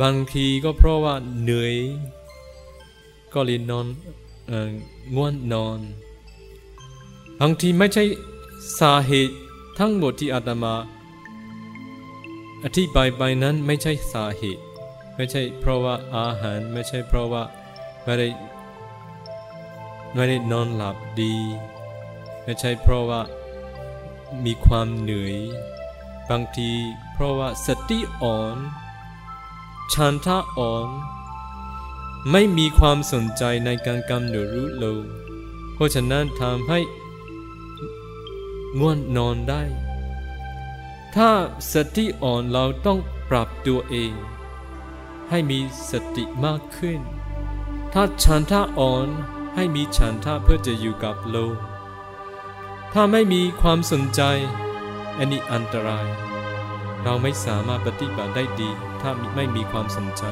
บางทีก็เพราะว่าเหนื่อย ก็เลยนอนง่วงนอน บางทีไม่ใช่สาเหตุทั้งหมดที่อาตมา อธิบายไปนั้นไม่ใช่สาเหตุ ไม่ใช่เพราะว่าอาหารไม่ใช่เพราะว่าไม่ได้ไม่ได้นอนหลับดี ไม่ใช่เพราะว่า มีความเหนื่อย บางทีเพราะว่าสติอ่อนชันทะอ่อน ไม่มีความสนใจในการกำหนดรู้ลมเพราะฉะนั้นทำให้ง่วนนอนได้ ถ้าสติอ่อนเราต้องปรับตัวเอง ให้มีสติมากขึ้น ถ้าฉันทะอ่อนให้มีฉันทะเพื่อจะอยู่กับโลม ถ้าไม่มีความสนใจ อันนี้อันตราย เราไม่สามารถปฏิบัติได้ดี ถ้าไม่มีความสนใจ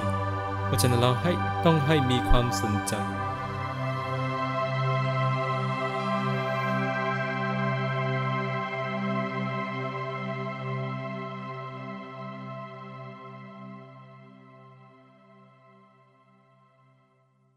เพราะฉะนั้นเราให้ต้องให้มีความสนใจ